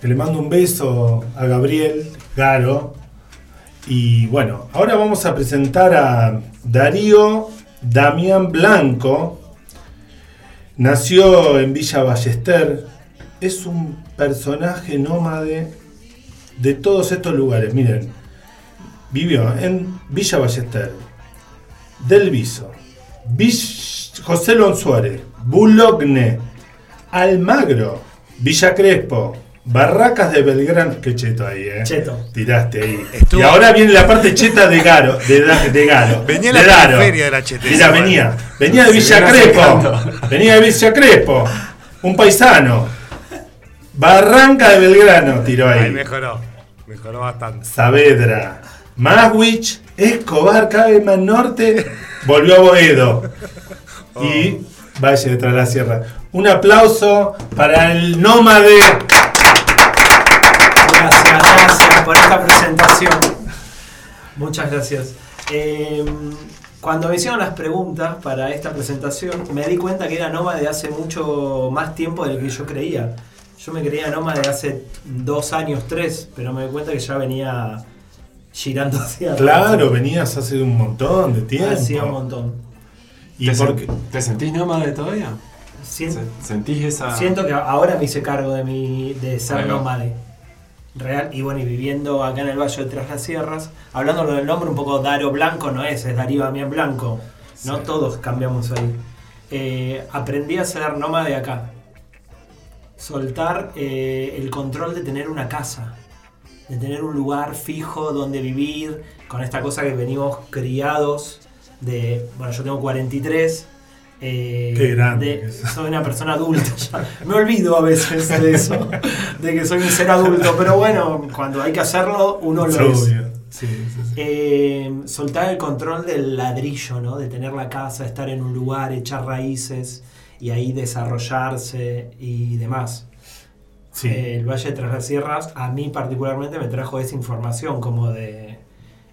Que le mando un beso a Gabriel Garo. Y bueno, ahora vamos a presentar a Darío Damián Blanco. Nació en Villa Ballester. Es un personaje nómade de todos estos lugares. Miren, vivió en Villa Ballester, Del Viso, José Lon Suárez, Bulogne, Almagro, Villa Crespo, Barracas de Belgrano. Qué cheto ahí, eh. Cheto. Tiraste ahí. Estuvo- Y ahora viene la parte cheta de Garo. De, de Garo. Venía de la periferia de la cheteza, Mira, venía. Venía de Villa Crespo. Venía de Villa Crespo. Un paisano. Barranca de Belgrano tiró Ahí ahí. mejoró. Mejoró bastante. Saavedra, Maswich, Escobar, cada vez más norte, volvió a Boedo. Y Valle de Tras la Sierra. Un aplauso para el nómade. Gracias, gracias por esta presentación. Muchas gracias. Eh, cuando me hicieron las preguntas para esta presentación, me di cuenta que era nómade hace mucho más tiempo del que yo creía. Yo me creía nómade hace dos años, tres, pero me doy cuenta que ya venía girando hacia Claro, venías hace un montón de tiempo. Hacía un montón. ¿Y ¿Te, por qué? ¿Te sentís nómade todavía? Siento que ahora me hice cargo de mi de ser nómade. Real, y bueno, y viviendo acá en el Valle de Tras las Sierras, hablando del nombre, un poco Daro Blanco no es, es Darío Damián Blanco. No Sí. todos cambiamos ahí. Eh, aprendí a ser nómade acá. Soltar eh, el control de tener una casa, de tener un lugar fijo donde vivir, con esta cosa que venimos criados de, bueno, yo tengo 43. Eh, Qué grande de- soy una persona adulta. Me olvido a veces de eso, de que soy un ser adulto, pero bueno, cuando hay que hacerlo, uno lo Es es. obvio. Sí, sí, sí. Eh, soltar el control del ladrillo, ¿no? De tener la casa, estar en un lugar, echar raíces y ahí desarrollarse y demás. Eh, el Valle de Tras las Sierras a mí particularmente me trajo esa información como de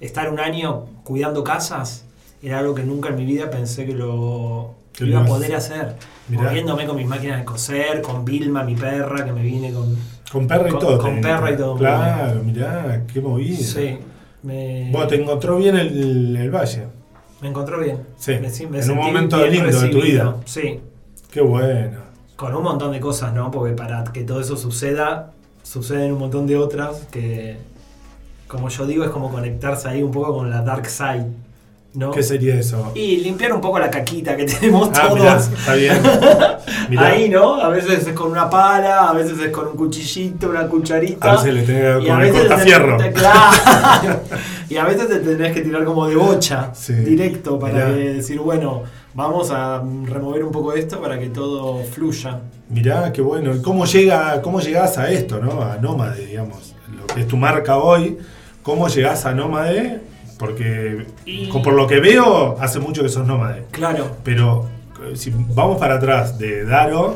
estar un año cuidando casas era algo que nunca en mi vida pensé que lo Que iba a poder hacer. Mirá. Moviéndome con mis máquinas de coser, con Vilma, mi perra, que me vine con... Con perra y Con- todo. con perra y todo. Claro, mirá, qué movida. Sí, me, Bueno, te encontró bien el, el valle. me encontró bien. Sí, Me si- me en un momento lindo de tu vida. Sí, Qué bueno. con un montón de cosas, ¿no? Porque para que todo eso suceda, suceden un montón de otras que, como yo digo, es como conectarse ahí un poco con la dark side, ¿no? ¿Qué sería eso? Y limpiar un poco la caquita que tenemos Ah, todos. mirá, está bien. Mirá, Ahí, ¿no? A veces es con una pala, a veces es con un cuchillito, una cucharita. A veces le tenés que con el cortafierro. te- claro. y a veces te tenés que tirar como de bocha, Sí. directo, para que decir, bueno, vamos a remover un poco esto para que todo fluya. Mirá, qué bueno. ¿Y cómo, llega, cómo llegás a esto, no? A Nómade, digamos. Lo que es tu marca hoy. ¿Cómo llegás a Nómade? Porque, Y- por lo que veo, hace mucho que sos Nómade. Claro. Pero eh, si vamos para atrás de Daro,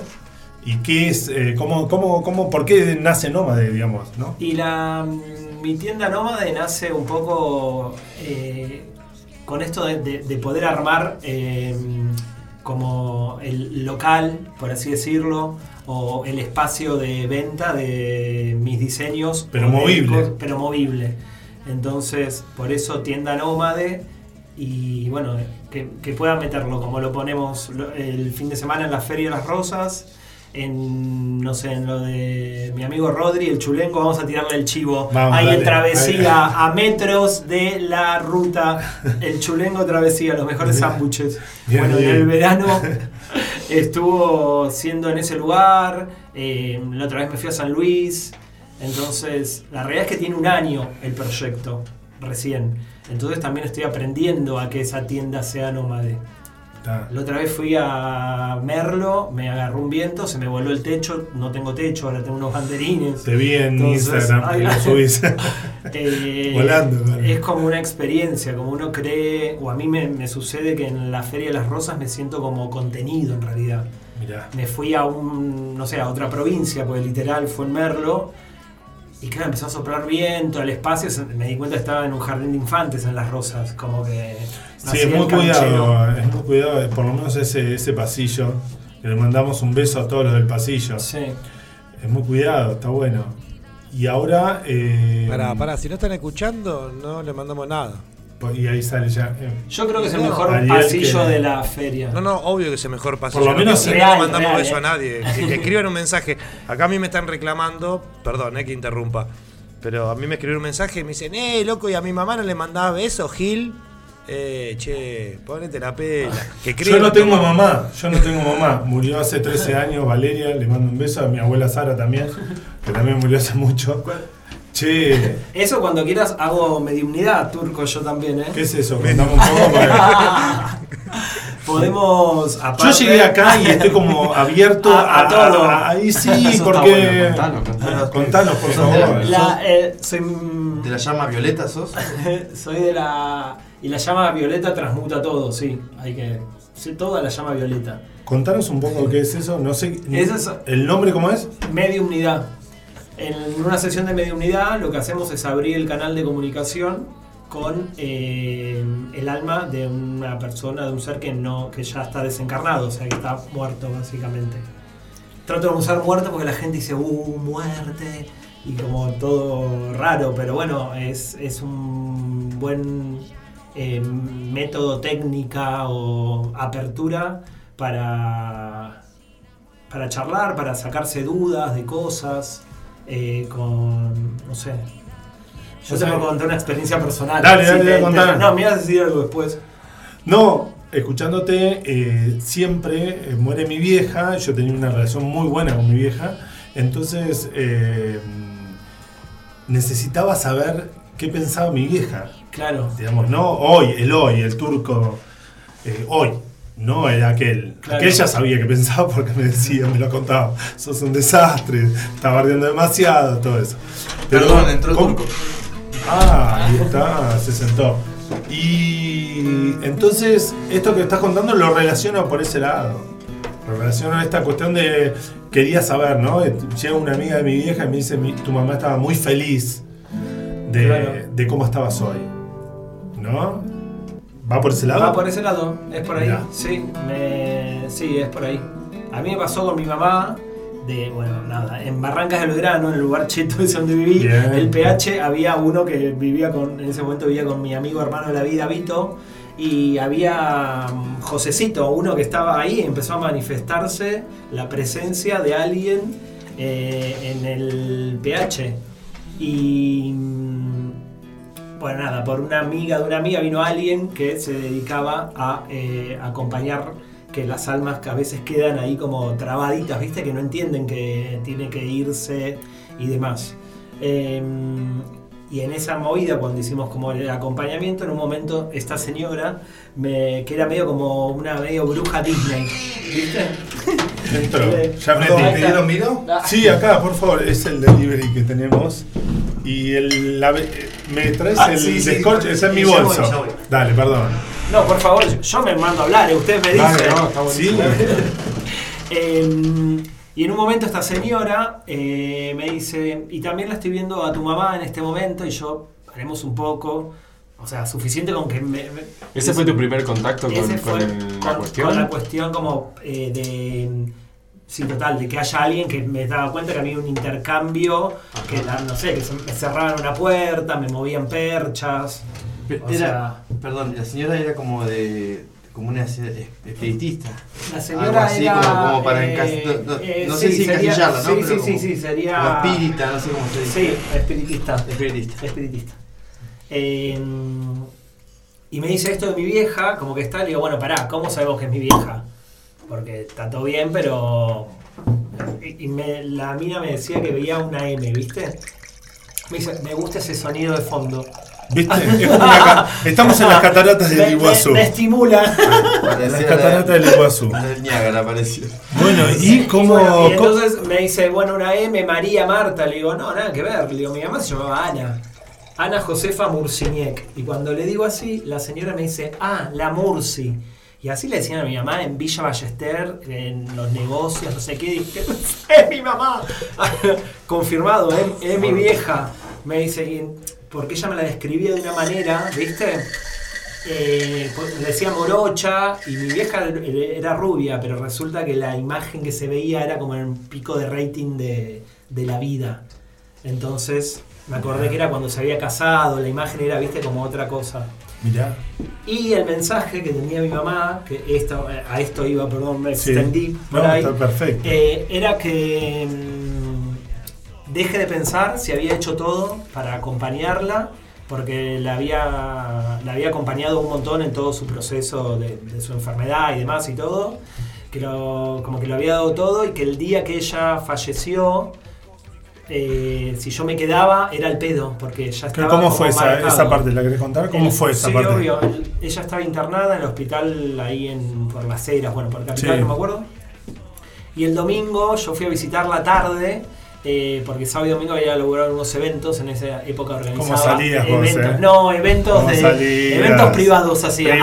¿y qué es? eh, cómo, cómo, cómo, ¿Por qué nace Nómade, digamos? ¿no? Y la, mm, mi tienda nómade nace un poco eh, con esto de, de- de poder armar eh, como el local, por así decirlo, o el espacio de venta de mis diseños. Pero de movible. Pero movible. Entonces, por eso tienda nómade y bueno, que, que pueda meterlo como lo ponemos el fin de semana en la Feria de las Rosas. En, no sé, en lo de mi amigo Rodri, el chulengo, vamos a tirarle el chivo. Vamos, Ahí dale. en travesía, a metros de la ruta, el chulengo travesía, los mejores sándwiches. Bien, Bueno, en el verano estuvo siendo en ese lugar, eh, la otra vez me fui a San Luis, entonces la realidad es que tiene un año el proyecto, recién. Entonces también estoy aprendiendo a que esa tienda sea nómade. La otra vez fui a Merlo, me agarró un viento, se me voló el techo, no tengo techo, ahora tengo unos banderines. Te vi en Entonces, Instagram ay, lo subís. Eh, Volando, claro. Es como una experiencia, como uno cree, o a mí me, me sucede que en la Feria de las Rosas me siento como contenido en realidad. Mirá. Me fui a un, no sé, a otra provincia, porque literal fue en Merlo, y claro, empezó a soplar viento, el espacio, me di cuenta que estaba en un jardín de infantes en las Rosas, como que... Sí, es muy cuidado, es muy cuidado, eh, por lo menos ese, ese pasillo. que le mandamos un beso a todos los del pasillo. Sí. Es muy cuidado, está bueno. Y ahora. Eh, Pará, pará, si no están escuchando, no le mandamos nada. Y ahí sale ya. eh, Yo creo que es el mejor Ariel pasillo que- de la feria. No, no, obvio que es el mejor pasillo. Por lo menos no, real, no mandamos real, beso eh. a nadie. Que, que escriban un mensaje. Acá a mí me están reclamando, perdón, eh, que interrumpa. Pero a mí me escribieron un mensaje y me dicen, eh, loco, y a mi mamá no le mandaba besos, Gil. Eh, che, ponete la pela. Que Yo no tengo mamá, yo no tengo mamá. Murió hace 13 años Valeria, le mando un beso a mi abuela Sara también, que también murió hace mucho. Che, Eso cuando quieras hago mediunidad, turco, yo también, ¿eh? ¿qué es eso? Un poco. porque- Podemos. Yo aparte- llegué acá y estoy como abierto A- a todo. Ahí sí, Eso está porque. bueno, contanos, contanos. Contanos, por Sos de la- favor. La, eh, soy, ¿De la llama violeta sos? soy de la. Y la llama violeta transmuta todo, sí. Hay que. sí, toda la llama violeta. Contanos un poco qué es eso. No sé. Eso es- ¿El nombre cómo es? Mediunidad. En una sesión de mediunidad lo que hacemos es abrir el canal de comunicación con eh, el alma de una persona, de un ser que no que ya está desencarnado, o sea que está muerto básicamente. trato de usar muerte porque la gente dice, uh, muerte, y como todo raro, pero bueno, es, es un buen eh, método, técnica o apertura para, para charlar, para sacarse dudas de cosas, eh, con, no sé. Yo te voy a contar una experiencia personal. Dale, Si dale, te- dale, te- No, me ibas a decir algo después. No, escuchándote, eh, siempre eh, muere mi vieja, yo tenía una relación muy buena con mi vieja, entonces eh, necesitaba saber qué pensaba mi vieja. Claro. Digamos, no hoy, el hoy, el turco, hoy, no el aquel. Claro. Aquel ya sabía qué pensaba porque me decía, me lo contaba, sos un desastre, estás bardeando demasiado, todo eso. Perdón, entró el ¿cómo- turco. Ah, ahí está, se sentó. Y entonces, esto que estás contando lo relaciono por ese lado. Lo relaciono a esta cuestión de. Quería saber, ¿no? Llega una amiga de mi vieja y me dice: "Mi- Tu mamá estaba muy feliz de, Claro. de cómo estabas hoy. ¿No? ¿Va por ese lado? Va por ese lado, es por ahí. Sí, me- sí, es por ahí. A mí me pasó con mi mamá, de, bueno, nada, en Barrancas del Belgrano, en el lugar cheto ese donde viví, Bien. el PH, había uno que vivía con, en ese momento vivía con mi amigo hermano de la vida, Vito, y había mm, Josecito, uno que estaba ahí, empezó a manifestarse la presencia de alguien eh, en el PH. Y mm, bueno, nada, por una amiga de una amiga vino alguien que se dedicaba a eh, acompañar que las almas que a veces quedan ahí como trabaditas, ¿viste? Que no entienden que tiene que irse y demás. Eh, y en esa movida, cuando hicimos como el acompañamiento, en un momento esta señora, me, que era medio como una medio bruja Disney, ¿viste? Entró. Eh, Ya me. ¿Pidieron vino? Sí, acá, por favor, es el delivery que tenemos. Y el, la- me traes Ah, el sí, sí. descorche, ese es mi voy, bolso. voy. Dale, perdón. No, por favor, yo- me mando a hablar, ¿eh? ustedes me dicen. Dale, no, está buenísimo. Eh, y en un momento esta señora eh, me dice, y también la estoy viendo a tu mamá en este momento, y yo, haremos un poco, o sea, suficiente con que me... me- ¿Ese fue tu primer contacto con, ese con el- la cuestión? con la cuestión como eh, de... Sí, total, de que haya alguien que me daba cuenta que había un intercambio, que no sé, que se me cerraban una puerta, me movían perchas. O Era, sea- perdón, la señora era como de. como una es- espiritista. La Algo señora así era, como, como para eh, encas- No, no- eh, no sí, sé si sería- encasillarla, ¿no? sí, Pero sí, como- sí, sí, sería- espírita, no sé cómo se dice. Sí, espiritista. Espiritista. Espiritista. Eh, y me dice esto de mi vieja, como que está, le digo, bueno, pará, ¿cómo sabemos que es mi vieja? Porque está todo bien, pero. Y me- la mina me decía que veía una M, ¿viste? Me dice, me gusta ese sonido de fondo. ¿Viste? Es una Estamos en las cataratas del me- Iguazú. Me, estimula. Las cataratas del Iguazú. Del Niágara apareció. Bueno, ¿y cómo.? Bueno, y entonces me dice, bueno, una M, María Marta. Le digo, no, nada que ver. Le digo, mi mamá se llamaba Ana. Ana Josefa Murciniek. Y cuando le digo así, la señora me dice, ah, la Murci. Y así le decían a mi mamá en Villa Ballester, en los negocios, no sé qué. Dije, es mi mamá. Confirmado, es, es mi vieja. Me dice, porque ella me la describía de una manera, ¿viste? Eh, pues, le decía morocha y mi vieja era rubia, pero resulta que la imagen que se veía era como en un pico de rating de, de la vida. Entonces me acordé que era cuando se había casado, la imagen era, viste, como otra cosa. Mirá. Y el mensaje que tenía mi mamá, que esto, a esto iba, perdón, me Sí. extendí por No, ahí, está perfecto. eh, era que mm, deje de pensar si había hecho todo para acompañarla, porque la había, la había acompañado un montón en todo su proceso de, de su enfermedad y demás y todo, que lo- como que lo había dado todo y que el día que ella falleció, eh, si yo me quedaba era el pedo, porque ya estaba ¿Cómo fue esa, esa parte? ¿La querés contar? ¿Cómo El- fue esa sí, parte? obvio. El- Ella estaba internada en el hospital ahí en, por las Heras, bueno, por Capital, Sí. no me acuerdo. Y el domingo yo fui a visitarla tarde, eh, porque sábado y domingo había logrado unos eventos en esa época organizada. ¿Cómo salías eventos, eh? No, eventos ¿Cómo de eventos privados así.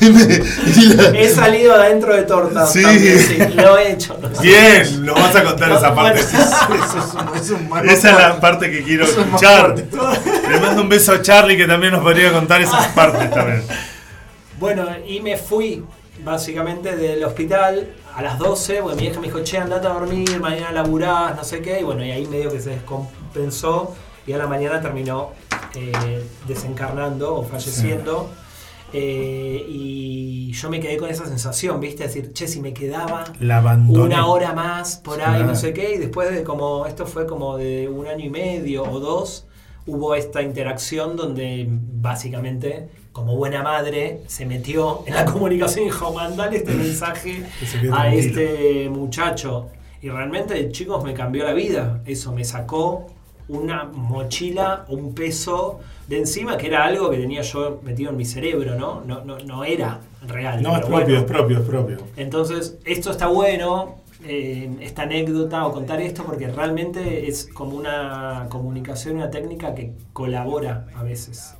He salido adentro de tortas. Sí. también, sí, lo he hecho. no sé. Bien, lo vas a contar esa parte. Bueno, es un mal Esa es la parte que quiero Eso escuchar. Le mando un beso a Charlie que también nos podría contar esas partes también. Bueno, y me fui básicamente del hospital a las 12, porque mi vieja me dijo, che, andate a dormir, mañana laburás, no sé qué, y bueno, y ahí medio que se descompensó y a la mañana terminó eh, desencarnando o falleciendo. Eh, y yo me quedé con esa sensación, ¿viste? decir, che, si me quedaba La una hora más por ahí, Claro. no sé qué, y después de como, esto fue como de un año y medio o dos, hubo esta interacción donde básicamente, como buena madre, se metió en la comunicación y dijo, mandale este mensaje a este muchacho. Y realmente, chicos, me cambió la vida. Eso me sacó una mochila, un peso de encima, que era algo que tenía yo metido en mi cerebro, ¿no? No, no, no era real. No, es propio, bueno. es propio, es propio. Entonces, esto está bueno, eh, esta anécdota o contar esto, porque realmente es como una comunicación, una técnica que colabora a veces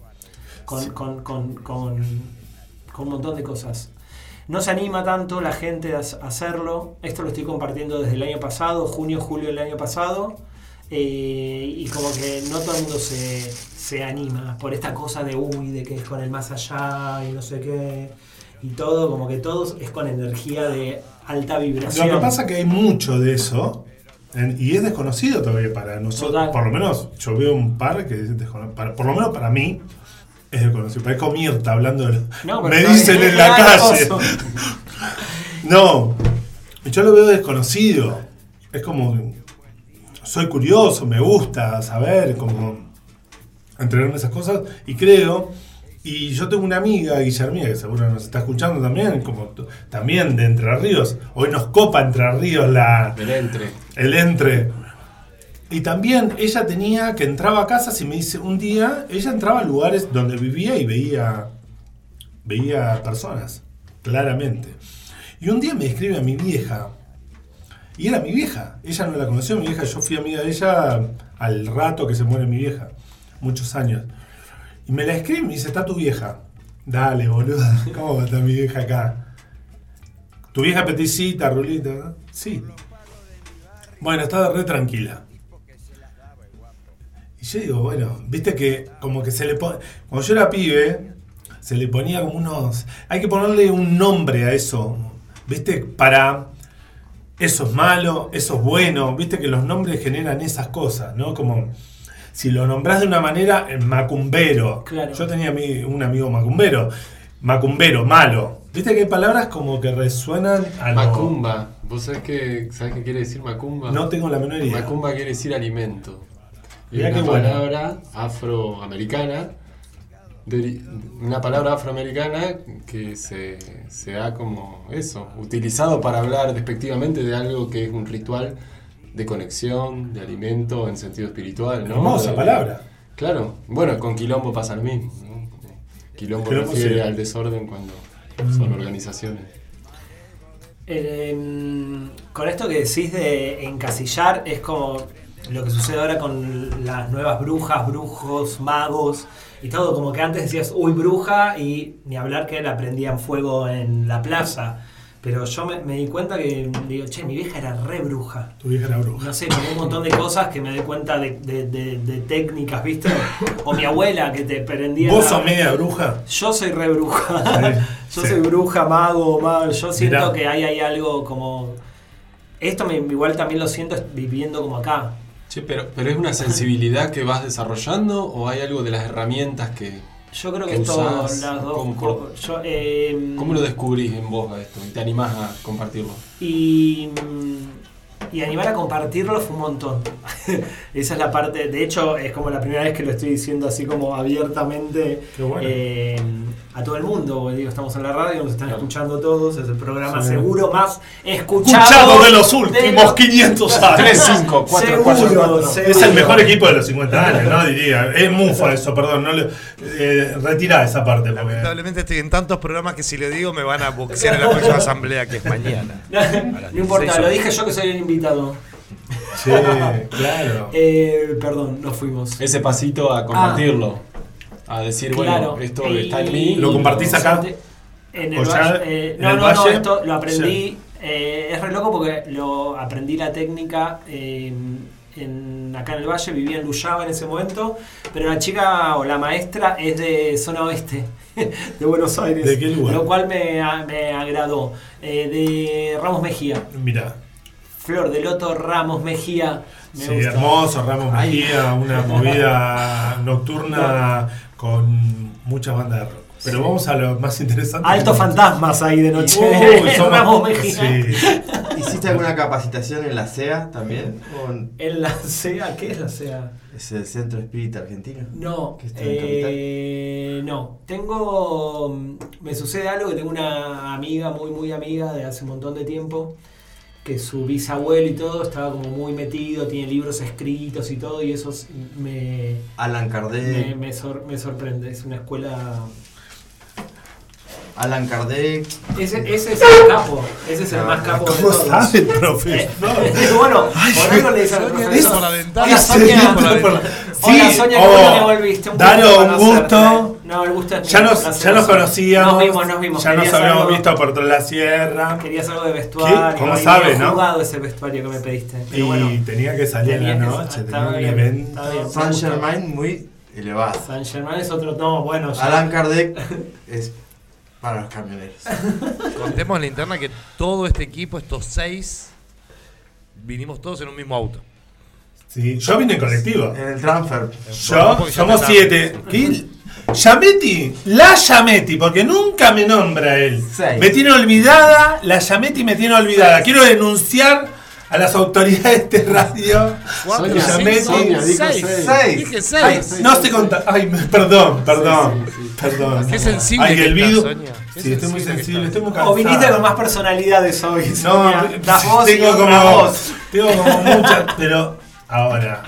con, con- con- con- con un montón de cosas. No se anima tanto la gente a a hacerlo. Esto lo estoy compartiendo desde el año pasado, junio, julio del año pasado. Eh, y como que no todo el mundo se, se anima por esta cosa de uy, de que es con el más allá y no sé qué. Y todo, como que todo es con energía de alta vibración. Lo que pasa es que hay mucho de eso en- y es desconocido todavía para nosotros. Total. Por lo menos yo veo un par que es desconocido. Para- por lo menos para mí es desconocido. Parezco Mirta hablando de lo- No, Me dicen en la calle. No, yo lo veo desconocido. Es como. Soy curioso, me gusta saber, como. Entregarme esas cosas. Y creo. Y yo tengo una amiga, Guillermina, que seguro nos está escuchando también, como también de Entre Ríos. Hoy nos copa Entre Ríos la, El entre. el entre. Y también ella tenía que entraba a casas y me dice, un día ella entraba a lugares donde vivía y veía, veía personas, claramente. Y un día me escribe a mi vieja, y era mi vieja, ella no la conoció, mi vieja, yo fui amiga de ella al rato que se muere mi vieja, muchos años. Y me la escribe y me dice, está tu vieja. Dale, boluda, ¿cómo va a estar mi vieja acá? Tu vieja peticita, rulita, ¿no? Sí. Bueno, estaba re tranquila. Y yo digo, bueno, viste que como que se le pone. Cuando yo era pibe, se le ponía como unos. Hay que ponerle un nombre a eso. ¿Viste? Para. Eso es malo, eso es bueno. Viste que los nombres generan esas cosas, ¿no? Como. Si lo nombrás de una manera, es macumbero. Claro. Yo tenía un amigo macumbero. Macumbero, malo. Viste que hay palabras como que resuenan a lo- Macumba. ¿Vos sabés qué, sabés qué quiere decir macumba? No tengo la menor idea. Macumba quiere decir alimento. Y una qué bueno. palabra afroamericana, una palabra afroamericana que se, se ha como eso, utilizado para hablar despectivamente de algo que es un ritual de conexión, de alimento en sentido espiritual, ¿no? Hermosa De- palabra. Claro, bueno, con quilombo pasa lo mismo. ¿no? Quilombo refiere sí. al desorden cuando Mm. son organizaciones. Eh, con esto que decís de encasillar, es como lo que sucede ahora con las nuevas brujas, brujos, magos y todo. Como que antes decías, uy, bruja, y ni hablar que la prendían fuego en la plaza. Pero yo me, me di cuenta que, digo, che, mi vieja era re bruja. Tu vieja era bruja. No sé, como un montón de cosas que me doy cuenta de, de- de- de técnicas, ¿viste? O mi abuela que te prendía. ¿Vos la- sos media bruja? yo soy re bruja. Sí, Yo sí. soy bruja, mago, mago. Yo siento Mirá. que ahí hay algo como. Esto me, igual también lo siento viviendo como acá. Che, pero, pero es una sensibilidad que vas desarrollando o hay algo de las herramientas que, Yo creo que que esto, usás? las dos. ¿Cómo, co- yo, eh, cómo lo descubrís en vos a esto y te animás a compartirlo? Y, mm, y animar a compartirlo fue un montón. Esa es la parte. De hecho, es como la primera vez que lo estoy diciendo así como abiertamente Qué bueno. eh, a todo el mundo. digo, estamos en la radio, nos están escuchando todos. Es el programa Sí. seguro más escuchado, Escuchado de los últimos los- 500 años. 3, 5, 4, Seguro, 4, 4. seguro. Es el mejor equipo de los 50 años, ¿no? Diría. Es mufa eso, perdón. No le, eh, retirá esa parte. porque- Lamentablemente estoy en tantos programas que si le digo me van a boxear en la próxima asamblea que es mañana. no importa, lo dije yo que soy el invitado. Sí, claro. Eh, perdón, nos fuimos. Ese pasito a compartirlo. A decir, Claro. bueno, esto Y- está en mí. ¿Lo compartís acá? En el ¿O ya valle, eh, en no, el no, no, esto lo aprendí. eh, es re loco porque lo aprendí la técnica eh, en- acá en el Valle, vivía en Luyaba en ese momento, pero la chica o la maestra es de zona oeste, de Buenos Aires. ¿De qué lugar? Lo cual me, me agradó. Eh, de Ramos Mejía. Mira, Flor de Loto Ramos Mejía. Me sí, gusta. hermoso, Ramos Mejía, una movida nocturna con muchas bandas de rock. Pero vamos a lo más interesante. Altos fantasmas ahí de noche. Uy, somos- Ramos sí. ¿Hiciste alguna capacitación en la CEA también? ¿O en- En la CEA, ¿qué es la CEA? ¿Es el Centro Espírita Argentino? No, Que está en Capital. eh, no. Tengo. mm, Me sucede algo que tengo una amiga, muy, muy amiga de hace un montón de tiempo, que su bisabuelo y todo estaba como muy metido, tiene libros escritos y todo, y eso me, Alan me, Kardec. me sor- me sorprende. Es una escuela. Alan Kardec. Ese, ese es el capo, ese es el más capo de ¿Cómo todos. sabe el profesor? Eh, bueno, por algo le dice al profesor. por la ventana. Hola, Sonia. por la ventana. Hola, Sí, Sonia, oh, ¿cómo te volviste? Un gusto un conocerte. gusto. No, el gusto es Ya nos, un ya nos conocíamos. Nos vimos, nos vimos. Ya nos habíamos algo- visto por toda la sierra. Querías algo de vestuario. ¿Cómo y sabe, medio no? jugado ese vestuario que me pediste. Pero Y bueno, tenía que salir en la noche, tenía un evento. Saint Germain muy elevado. San Germán es otro. No, bueno, ya. Alan Kardec es para los camioneros. Contemos en la interna que todo este equipo, estos seis, vinimos todos en un mismo auto. Sí, yo vine en colectivo. En el transfer. Yo, somos te siete. ¿Qué? Yametti, la Yametti, porque nunca me nombra él. Seis. Me tiene olvidada, la Yametti me tiene olvidada. Quiero denunciar a las autoridades de radio. Sonia, que sí, Yametti- Sonia, dijo Seis. seis. Seis. Dije Ay, seis. no se conta. Ay, perdón, perdón. Perdón. Qué sensible Ay, que el Sonia. Qué Sí, estoy muy sensible estoy muy cansado. O viniste con más personalidades hoy. No, Sonia. das voz y tengo otra como, voz. tengo como muchas, pero ahora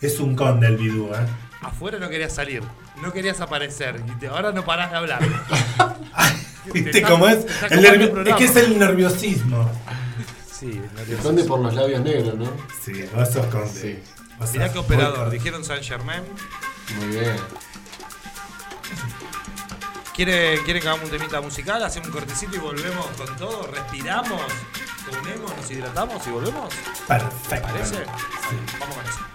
es un con del bidú, ¿eh? Afuera no querías salir, no querías aparecer y te- ahora no parás de hablar. ¿Viste cómo es? El nervio- el es que es el nerviosismo. Sí, Esconde por los labios negros, ¿no? Sí, vos sos conde. Sí. Mirá qué operador, dijeron Saint Germain. Muy bien. ¿Quieren, ¿Quieren que hagamos un temita musical? Hacemos un cortecito y volvemos con todo. Respiramos, comemos, nos hidratamos y volvemos. Perfecto. ¿Parece? Vamos con eso.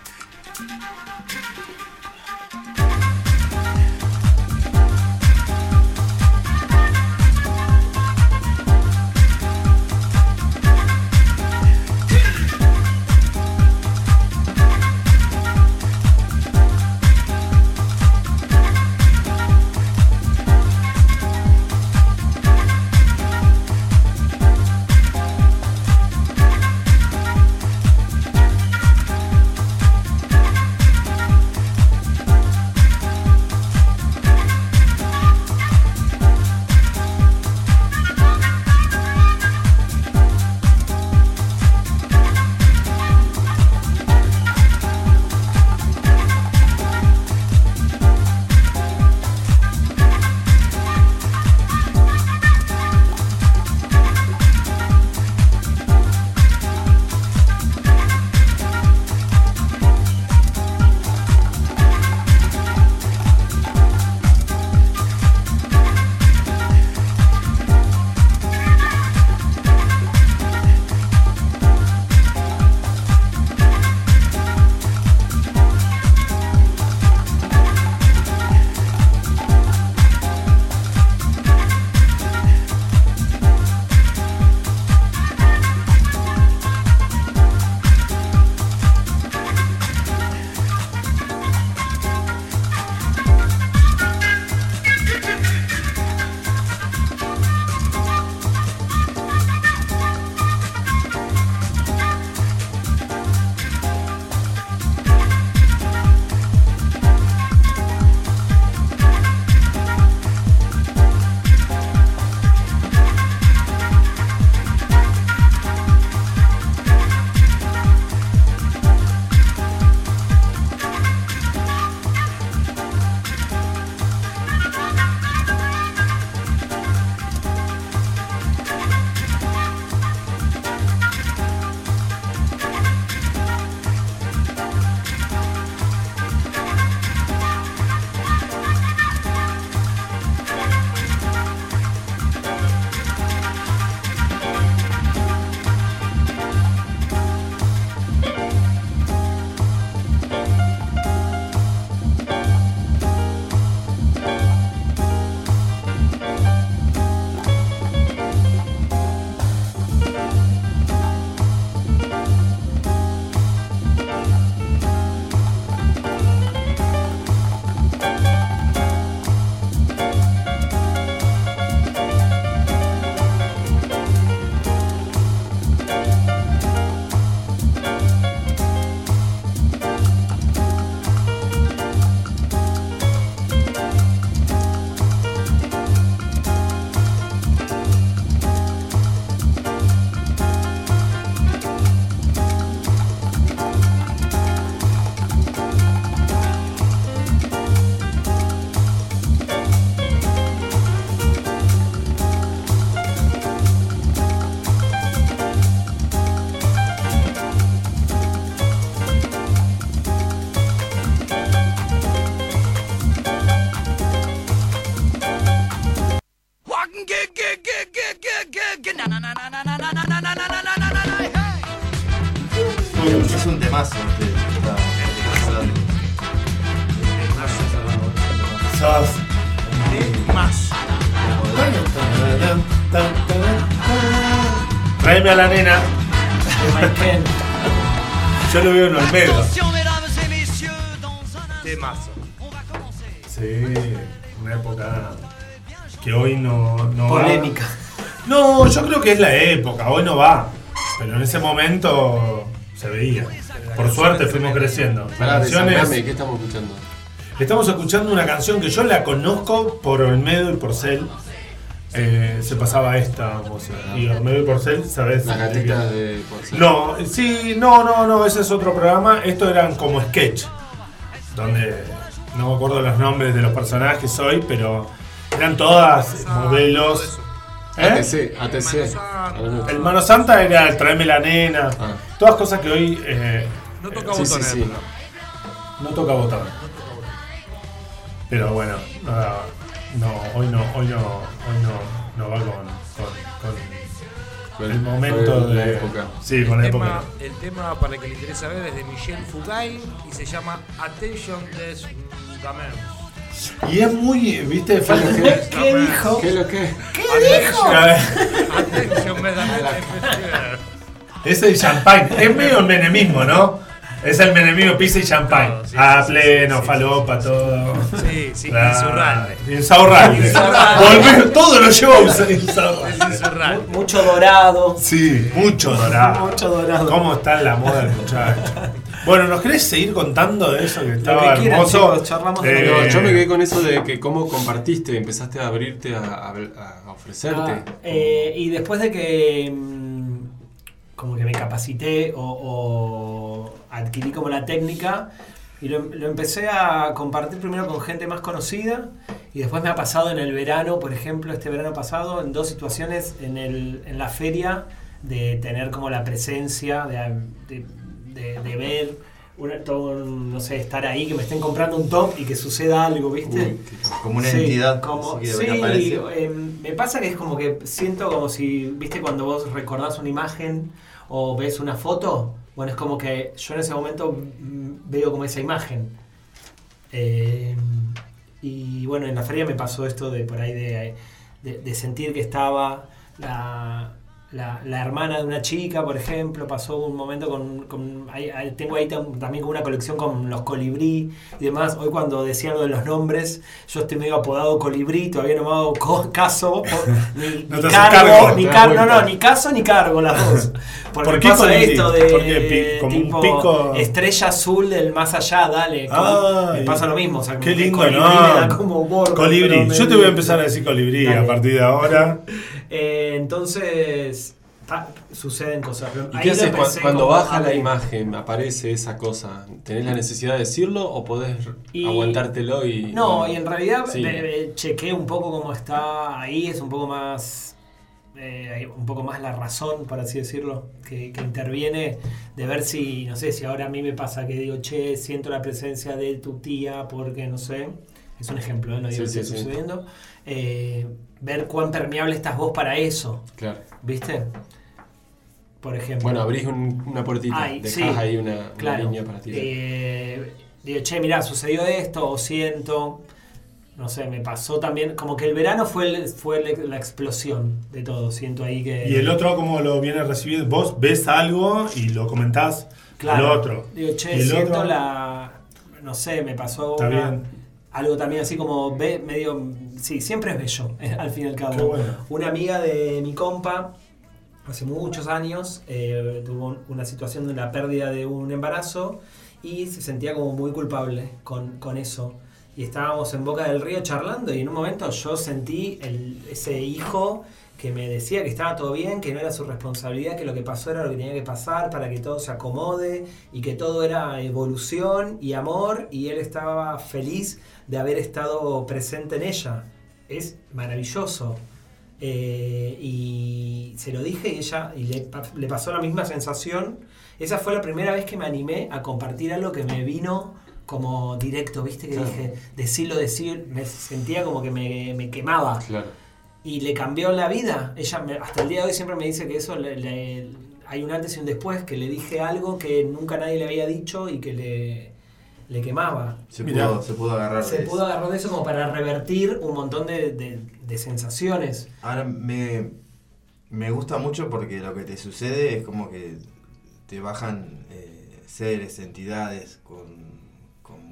Creo que es la época, hoy no va. Pero en ese momento se veía. Por suerte fuimos creciendo. Pará, Canciones- ¿qué estamos escuchando? Estamos escuchando una canción que yo la conozco por Olmedo y Porcel. Eh, se pasaba esta música. Y Olmedo y Porcel, ¿sabes? Las gatitas de Porcel. No, sí, no, no, no, ese es otro programa. Esto eran como sketch. Donde no me acuerdo los nombres de los personajes hoy, pero eran todas modelos. ¿Eh? ATC, ATC. a la noche. El Mano Santa era el Traeme la Nena. Ah. Todas cosas que hoy. eh, No toca Sí, sí, botones. sí. No toca botón. Pero bueno, nada, no, hoy no, hoy no, hoy no, no va con, con, con Con- el momento la de época. Sí, con la El tema, época. el tema, para el que le interesa ver, es de Michel Fugain y se llama Attention des Gamers. Y es muy, viste, falta ¿Qué dijo? ¿Qué es lo que? A ver, Attention mes Es el champagne, es medio el menemismo, ¿no? Es el menemismo pizza y champagne. Sí, a sí, pleno, sí, sí, falopa, todo. Sí, sí, Claro. insurrante. Volver, todo lo lleva a usar insaurralde. Es insurrante. Mucho dorado. Sí, mucho dorado. Mucho dorado. ¿Cómo está la moda del muchacho? Bueno, ¿nos querés seguir contando de eso que estaba que quieran, hermoso? chicos, charlamos de Eh, No, yo me quedé con eso de que cómo compartiste, empezaste a abrirte a, a- a ofrecerte. Ah, eh, y después de que mm, como que me capacité o, o adquirí como la técnica y lo, lo empecé a compartir primero con gente más conocida y después me ha pasado en el verano, por ejemplo, este verano pasado, en dos situaciones en, el, en la feria de tener como la presencia, de, de- de- de ver, una- todo no sé, estar ahí, que me estén comprando un top y que suceda algo, ¿viste? Uy, Como una Sí, entidad. como, sí, eh, me pasa que es como que siento como si, viste, cuando vos recordás una imagen o ves una foto, bueno, es como que yo en ese momento mm, veo como esa imagen. Eh, y bueno, en la feria me pasó esto de por ahí de, de- de sentir que estaba la, la- la hermana de una chica, por ejemplo, pasó un momento con... con- tengo ahí tam- también como una colección con los colibrí y demás. Hoy cuando decía lo de los nombres, yo estoy medio apodado colibrí, todavía no me hago caso, ni, No ni cargo, cargo, ni car- no, no, ni caso ni cargo las dos. Porque ¿Por qué pasa colibrí? esto de como un pico- estrella azul del más allá, dale. como- me pasa lo mismo. O sea, Qué lindo, colibrí ¿no? me da como bordo, Colibrí. Yo te voy a empezar a decir colibrí Dale. a partir de ahora. Eh, entonces, suceden cosas. ¿Y Ahí qué haces cuando baja la imagen, aparece esa cosa? ¿Tenés la necesidad de decirlo o podés Y- aguantártelo y. No, y en realidad Sí. eh, eh, chequé un poco cómo está ahí, es un poco más. eh, un poco más la razón, por así decirlo, que, que interviene de ver si, no sé, si ahora a mí me pasa que digo, che, siento la presencia de tu tía porque, no sé, es un ejemplo, ¿eh? no digo Sí, que sí, esté sí. sucediendo, eh, ver cuán permeable estás vos para eso, Claro. ¿viste? Por ejemplo. Bueno, abrís un- una puertita, Ay, dejás sí, ahí una, una claro. línea para tirar. Eh, digo, che, mirá, sucedió esto, o siento. No sé, me pasó también. Como que el verano fue, el- fue el- la explosión de todo. Siento ahí que. Y el otro, ¿cómo lo viene a recibir? Vos ves algo y lo comentás Claro. al otro. Digo, che, siento otro- la. No sé, me pasó. Está una- bien. Algo también así como ve, medio. Sí, siempre es bello, al fin y al cabo. Bueno. Una amiga de mi compa, hace muchos años, eh, tuvo un- una situación de la pérdida de un embarazo y se sentía como muy culpable con, con eso. Y estábamos en Boca del Río charlando y en un momento yo sentí el- ese hijo que me decía que estaba todo bien, que no era su responsabilidad, que lo que pasó era lo que tenía que pasar para que todo se acomode y que todo era evolución y amor y él estaba feliz de haber estado presente en ella. Es maravilloso. Eh, y se lo dije y ella y le, pa- le pasó la misma sensación. Esa fue la primera vez que me animé a compartir algo que me vino como directo, ¿viste? Que Claro. dije, decirlo, decir, me sentía como que me, me quemaba. Claro. Y le cambió la vida. Ella me- hasta el día de hoy siempre me dice que eso le- le- hay un antes y un después, que le dije algo que nunca nadie le había dicho y que le, le quemaba. Se Mirá. pudo, se pudo agarrar Se de pudo eso. agarrar de eso como para revertir un montón de, de- de sensaciones. Ahora me, me gusta mucho porque lo que te sucede es como que te bajan eh, seres, entidades con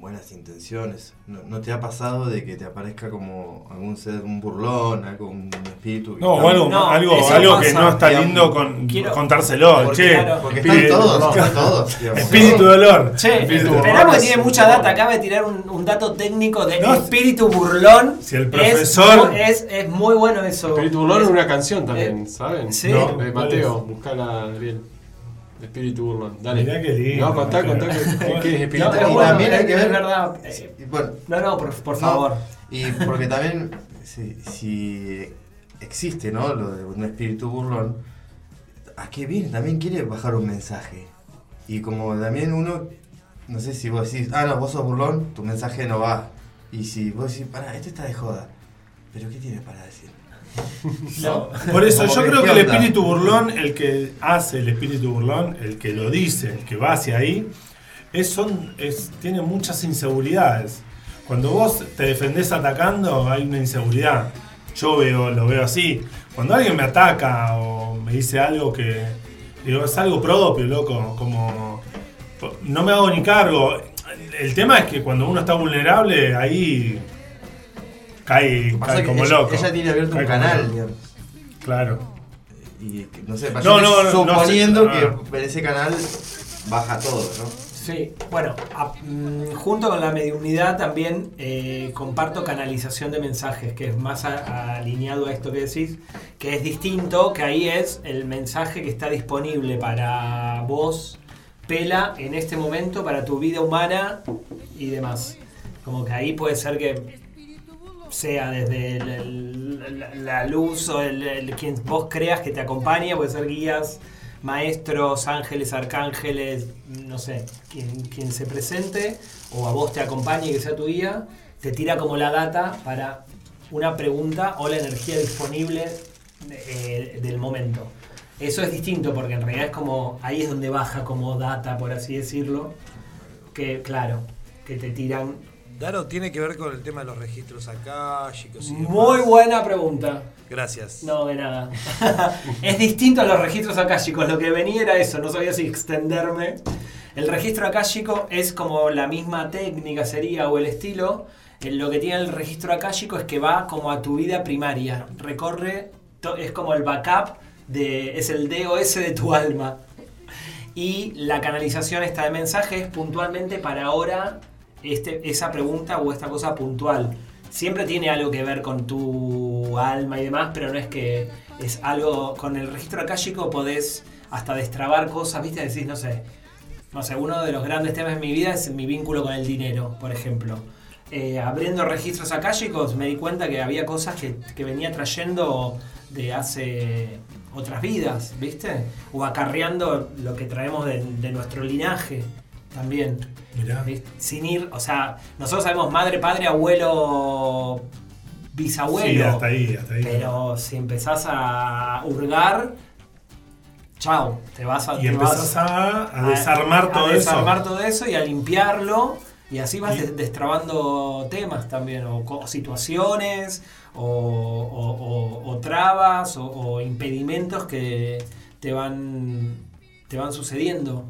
buenas intenciones. No, ¿No te ha pasado de que te aparezca como algún ser, un burlón, algo, un espíritu? No, o algo, No, algo, algo que no está Digamos, lindo con quiero- contárselo. porque che, claro, Porque espíritu- están todos, están todos. digamos. Espíritu dolor. Che, Espíritu esperamos burlón que tiene mucha data. Acaba de tirar un, un dato técnico de No, espíritu burlón. si el Es profesor- Es, es muy bueno eso. Espíritu Burlón es una canción también, eh, ¿saben? sí. No, De ¿cuál Mateo, buscala, Ariel. Espíritu Burlón, dale. Mirá qué lindo, No, contá, contá que, que es espíritu No, Burlón. bueno, también hay es- que es ver- verdad. Eh, bueno, No, no, por, por No, favor. Y porque también, si, si existe, ¿no? Lo de un espíritu burlón, ¿a qué viene? También quiere bajar un mensaje. Y como también uno, no sé si vos decís, ah, no, vos sos burlón, tu mensaje no va. Y si vos decís, pará, este está de joda, ¿pero qué tiene para decir? No. Por eso Como yo que, creo ¿qué que el espíritu burlón, el que hace el espíritu burlón, el que lo dice, el que va hacia ahí, es, son, es, tiene muchas inseguridades. Cuando vos te defendés atacando, hay una inseguridad. Yo veo, lo veo así. Cuando alguien me ataca o me dice algo que. Digo, es algo propio, loco. Como. No me hago ni cargo. El tema es que cuando uno está vulnerable, ahí. Cae, Lo que pasa cae es que como ella, loco. ella tiene abierto Cae un canal, digamos. Claro. Y que, no sé, No, no, no, suponiendo no sé. Ah. que en ese canal baja todo, ¿no? Sí, bueno, a- mm, junto con la mediunidad también eh, comparto canalización de mensajes, que es más a- alineado a esto que decís, que es distinto, que ahí es el mensaje que está disponible para vos, Pela, en este momento, para tu vida humana y demás. Como que ahí puede ser que sea desde la, luz o el, el- quien vos creas que te acompaña, puede ser guías, maestros, ángeles, arcángeles, no sé, quien, quien se presente o a vos te acompañe, que sea tu guía, te tira como la data para una pregunta o la energía disponible eh, del momento. Eso es distinto porque en realidad es como, ahí es donde baja como data, por así decirlo, que claro, que te tiran Daro tiene que ver con el tema de los registros y demás. Muy buena pregunta. Gracias. No, de nada. es distinto a los registros akáshicos. Lo que venía era eso, no sabía si extenderme. El registro akáshico es como la misma técnica sería o el estilo. Eh, Lo que tiene el registro akáshico es que va como a tu vida primaria. Recorre, es como el backup, de, es el DOS de tu alma. Y la canalización esta de mensaje es puntualmente para ahora este, esa pregunta o esta cosa puntual. Siempre tiene algo que ver con tu alma y demás, pero no es que es algo. Con el registro akáshico podés hasta destrabar cosas, ¿viste? Decís, no sé. No sé, uno de los grandes temas de mi vida es mi vínculo con el dinero, por ejemplo. Eh, abriendo registros akáshicos me di cuenta que había cosas que, que venía trayendo de hace otras vidas, ¿viste? O acarreando lo que traemos de, de nuestro linaje también. Mirá. Sin ir, o sea, nosotros sabemos madre, padre, abuelo, bisabuelo. Sí, hasta ahí, hasta ahí. Pero si empezás a hurgar, chao, te vas a. Y empezás a- a desarmar todo a desarmar eso. todo eso y a limpiarlo. Y así vas Y- destrabando temas también, o situaciones, o, o- trabas, o, o impedimentos que te van, te van sucediendo.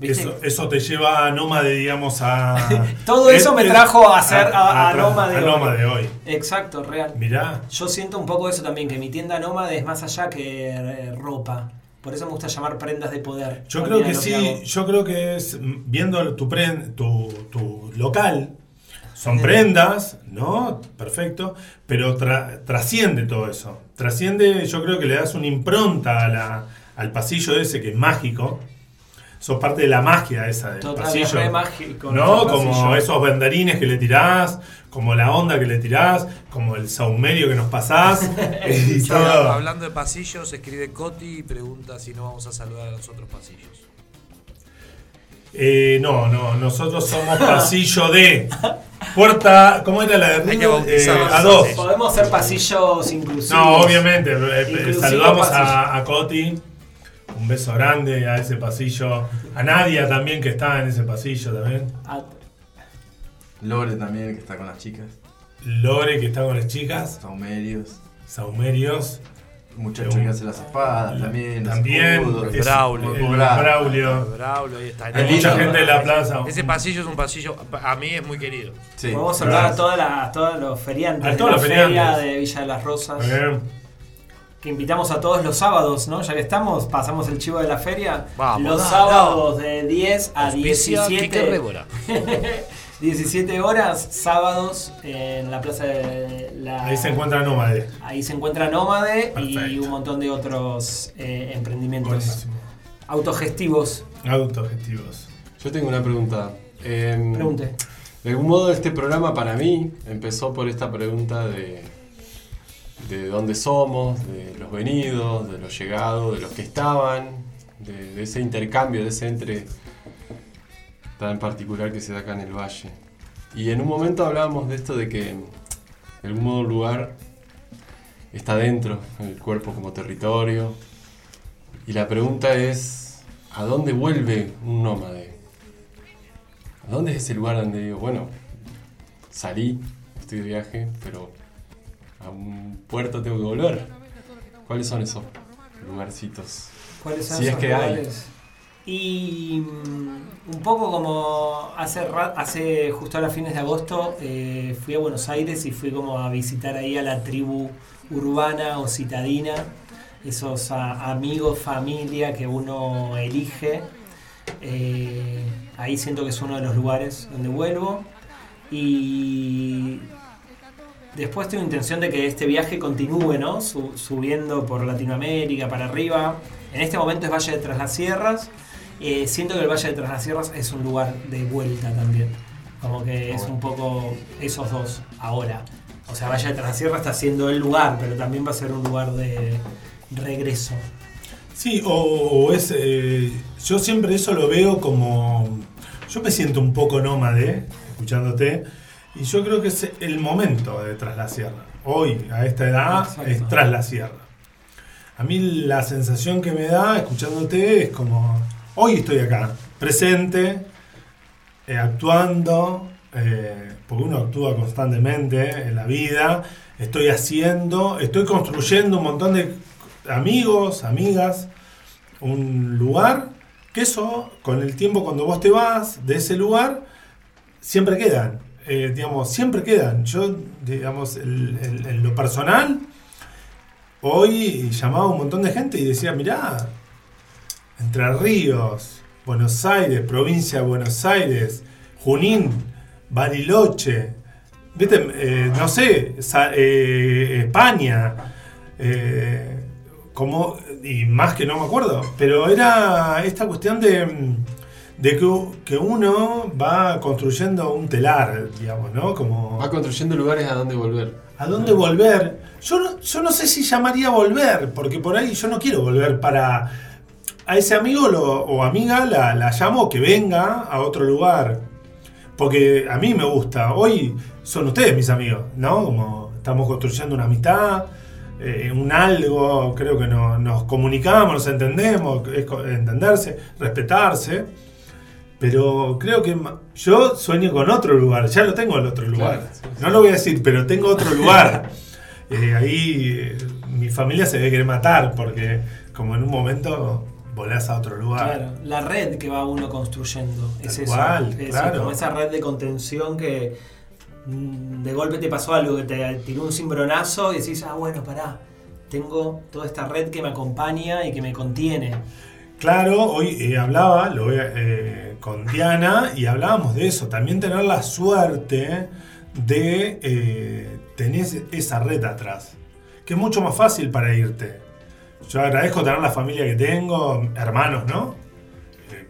Eso, eso te lleva a Nómade, digamos, a. Todo eso me trajo a ser a, a Nómade a hoy. Nómade hoy. Exacto, real. Mirá. Yo siento un poco eso también, que mi tienda nómade es más allá que eh, ropa. Por eso me gusta llamar prendas de poder. Yo creo que sí, yo creo que es mm, viendo tu, tu, tu local, son prendas, ¿no? Perfecto, pero tra- trasciende todo eso. Trasciende, yo creo que le das una impronta a la- al pasillo ese que es mágico. Sos parte de la magia esa del Total, pasillo. es mágico ¿No? Como pasillo. esos bandarines que le tirás, como la onda que le tirás, como el saumerio que nos pasás. y Sí, todo. Hablando de pasillos, escribe Coti y pregunta si no vamos a saludar a los otros pasillos. Eh, no, no, nosotros somos pasillo de puerta, ¿cómo era la de Eh, a dos. Podemos hacer pasillos inclusivos. No, obviamente, eh, Inclusivo saludamos pasillo. a, a Coti, un beso grande a ese pasillo, a Nadia también que está en ese pasillo también. A, Lore también, que está con las chicas. Lore, que está con las chicas. Saumerios. Saumerios. Muchacho que hace las espadas también. También. escudos. es- Braulio. el Braulio. Braulio. Braulio, ahí está. Hay mucha gente de la plaza. Ese pasillo es un pasillo, a mí es muy querido. Sí. Podemos saludar a, todas las, a todos los feriantes A todos los feria feriantes. de Villa de las Rosas. Que invitamos a todos los sábados, ¿no? Ya que estamos, pasamos el chivo de la feria. Vamos, los sábados de 10 a Auspicia Quique 17. Rébora. 17 horas, sábados, en la plaza de la. ahí se encuentra Nómade. Ahí se encuentra Nómade y un montón de otros eh, emprendimientos Buenísimo. autogestivos. Autoobjetivos. Yo tengo una pregunta. Em, Pregunte. De algún modo este programa para mí empezó por esta pregunta de, de dónde somos, de los venidos, de los llegados, de los que estaban, de, ese intercambio, de ese entre tan particular que se da acá en el valle. Y en un momento hablábamos de esto de que de algún modo lugar está dentro, el cuerpo como territorio. Y la pregunta es, ¿a dónde vuelve un nómade? ¿A dónde es ese lugar donde digo, bueno, salí, estoy de viaje, pero a un puerto tengo que volver? ¿Cuáles son esos lugarcitos? ¿Cuáles son Si es esos que hay. lugares? Y mm, un poco como hace, hace justo ahora fines de agosto eh, fui a Buenos Aires y fui como a visitar ahí a la tribu urbana o citadina, esos a- amigos, familia que uno elige. Eh, ahí siento que es uno de los lugares donde vuelvo. Y después tengo intención de que este viaje continúe, ¿no? Su- subiendo por Latinoamérica, para arriba. En este momento es Valle de Tras las Sierras. Eh, siento que el Valle de Tras las Sierras es un lugar de vuelta también. Como que es un poco esos dos ahora. O sea, Valle de Tras las Sierras está siendo el lugar, pero también va a ser un lugar de regreso. Sí, o, o es. eh, yo siempre eso lo veo como. Yo me siento un poco nómade, escuchándote, y yo creo que es el momento de Tras la Sierra. Hoy, a esta edad, Exacto. es Tras la Sierra. A mí la sensación que me da escuchándote es como. Hoy estoy acá, presente, eh, actuando, eh, porque uno actúa constantemente en la vida, estoy haciendo, estoy construyendo un montón de amigos, amigas, un lugar, que eso, con el tiempo cuando vos te vas de ese lugar, siempre quedan, eh, digamos, siempre quedan. Yo, digamos, en lo personal, hoy llamaba a un montón de gente y decía, mirá, Entre Ríos, Buenos Aires, provincia de Buenos Aires, Junín, Bariloche, ¿viste? Eh, no sé, eh, España, como, y más que no me acuerdo, pero era esta cuestión de, mm, de que, que uno va construyendo un telar, digamos, ¿no? Como, Va construyendo lugares a donde volver. ¿A dónde volver? Yo no, yo no sé si llamaría volver, porque por ahí yo no quiero volver para... A ese amigo lo- o amiga la, la llamo que venga a otro lugar. Porque a mí me gusta. Hoy son ustedes mis amigos, ¿no? Como estamos construyendo una amistad, eh, un algo, creo que no- nos comunicamos, nos entendemos, es entenderse, respetarse. Pero creo que yo sueño con otro lugar, ya lo tengo el otro lugar. Claro, sí, sí. No lo voy a decir, pero tengo otro lugar. Eh, ahí eh, mi familia se debe querer matar porque como en un momento volás a otro lugar. Claro, la red que va uno construyendo. Es Tal eso. cual, es claro. como esa red de contención que mm, de golpe te pasó algo, que te tiró un cimbronazo y decís, ah, bueno, pará. Tengo toda esta red que me acompaña y que me contiene. Claro, hoy eh, hablaba eh, con Diana y hablábamos de eso. También tener la suerte de eh, tener esa red atrás, que es mucho más fácil para irte. Yo agradezco tener la familia que tengo, hermanos, ¿no?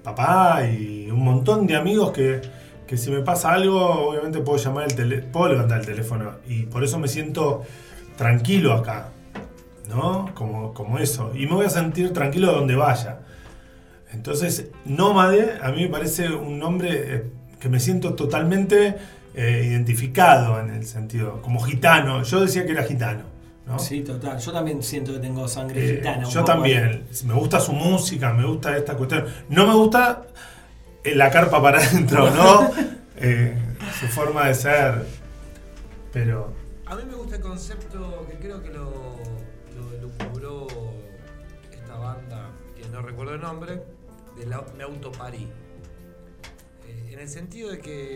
Papá y un montón de amigos que, que si me pasa algo, obviamente puedo llamar el tele, puedo levantar el teléfono y por eso me siento tranquilo acá, ¿no? Como, como eso. Y me voy a sentir tranquilo donde vaya. Entonces, nómade a mí me parece un nombre eh, que me siento totalmente eh, identificado en el sentido, como gitano. Yo decía que era gitano. ¿no? Sí, total. Yo también siento que tengo sangre Eh, gitana. un yo poco también. Me gusta su música, me gusta esta cuestión. No me gusta eh, la carpa para adentro, ¿no? Eh, su forma de ser. Pero A mí me gusta el concepto que creo que lo, lo elucubró esta banda, que no recuerdo el nombre, Me Autoparí. Eh, en el sentido de que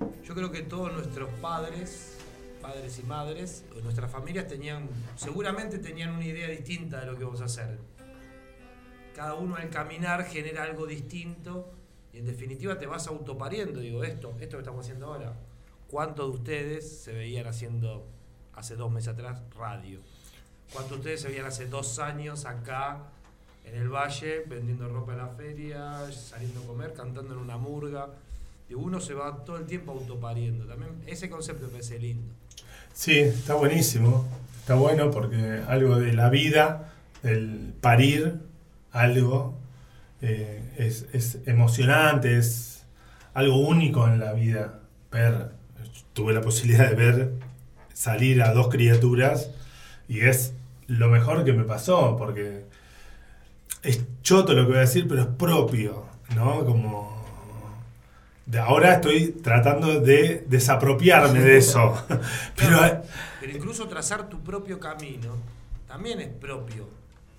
mm, yo creo que todos nuestros padres, padres y madres, nuestras familias tenían, seguramente tenían una idea distinta de lo que vamos a hacer. Cada uno al caminar genera algo distinto y en definitiva te vas autopariendo. Digo, esto, esto que estamos haciendo ahora. ¿Cuántos de ustedes se veían haciendo hace dos meses atrás radio? ¿Cuántos de ustedes se veían hace dos años acá en el valle vendiendo ropa en la feria, saliendo a comer, cantando en una murga? Digo, uno se va todo el tiempo autopariendo. También ese concepto me parece lindo. sí, está buenísimo. Está bueno porque algo de la vida, el parir algo, eh, es, es emocionante, es algo único en la vida. Ver, tuve la posibilidad de ver salir a dos criaturas y es lo mejor que me pasó porque es choto lo que voy a decir, pero es propio, ¿no? Como de ahora estoy tratando de desapropiarme de eso. Pero Pero incluso trazar tu propio camino también es propio.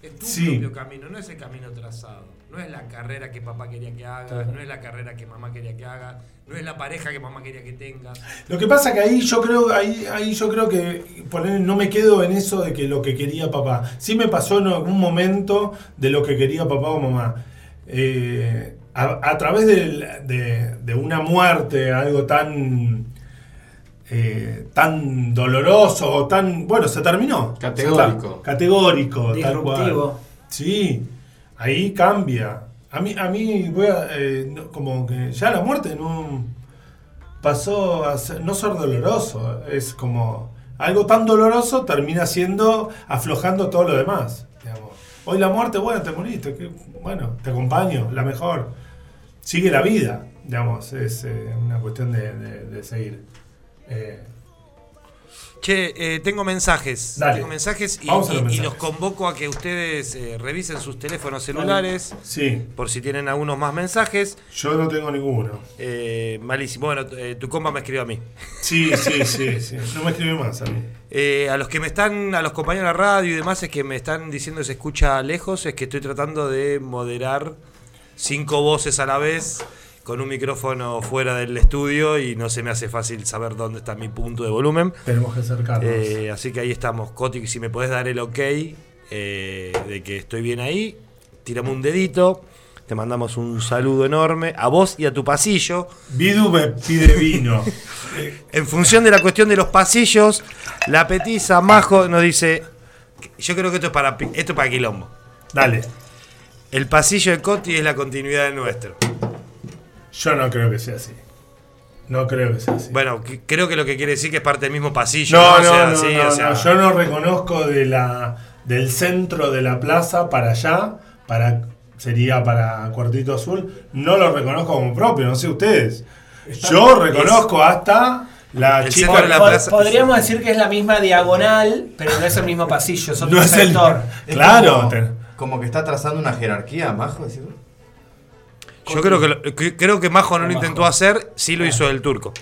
Es tu Sí. propio camino, no es el camino trazado. No es la carrera que papá quería que hagas, no es la carrera que mamá quería que hagas, no es la pareja que mamá quería que tengas. Lo que pasa que ahí yo creo, ahí, ahí yo creo que poner, no me quedo en eso de que lo que quería papá. Sí me pasó en algún momento de lo que quería papá o mamá. Eh, a, a través de, de una muerte, algo tan eh, tan doloroso o tan bueno se terminó Categórico. categórico tal cual. Disruptivo. sí ahí cambia. A mí a mí voy a, eh, como que ya la muerte no pasó a ser- no ser doloroso es como algo tan doloroso termina siendo aflojando todo lo demás hoy la muerte bueno te moriste bueno te acompaño la mejor. Sigue la vida digamos es eh, una cuestión de seguir Eh, Che, eh, tengo mensajes. Dale. Tengo mensajes y, los y- los convoco a que ustedes eh, revisen sus teléfonos celulares. Sí. Por si tienen algunos más mensajes. Yo no tengo ninguno. Eh, malísimo. Bueno, eh, tu compa me escribió a mí. Sí, sí, sí, sí. No me escribe más a mí. Eh, a los que me están, a los compañeros de la radio y demás, es que me están diciendo que se escucha lejos, es que estoy tratando de moderar cinco voces a la vez con un micrófono fuera del estudio y no se me hace fácil saber dónde está mi punto de volumen. Tenemos que acercarnos. Eh, así que ahí estamos. Coti, si me podés dar el ok eh, de que estoy bien ahí, tirame un dedito. Te mandamos un saludo enorme a vos y a tu pasillo. Vidu me pide vino. En función de la cuestión de los pasillos, la petiza Majo nos dice: Yo creo que esto es para, esto es para Quilombo. Dale. El pasillo de Coti es la continuidad del nuestro. Yo no creo que sea así. No creo que sea así. Bueno, que- creo que lo que quiere decir que es parte del mismo pasillo. No, no, sea, no, sí, no, o sea, no. Yo no reconozco de la, del centro de la plaza para allá, para sería para Cuartito Azul. No lo reconozco como propio, no sé ustedes. Yo reconozco hasta la El chica. de la plaza- Podríamos decir que es la misma diagonal, pero no es el mismo pasillo, es otro No es el- Claro. Como, que está trazando una jerarquía, Majo. decís vos. Yo creo que, lo- que- creo que Majo no lo intentó hacer, sí lo hizo el turco.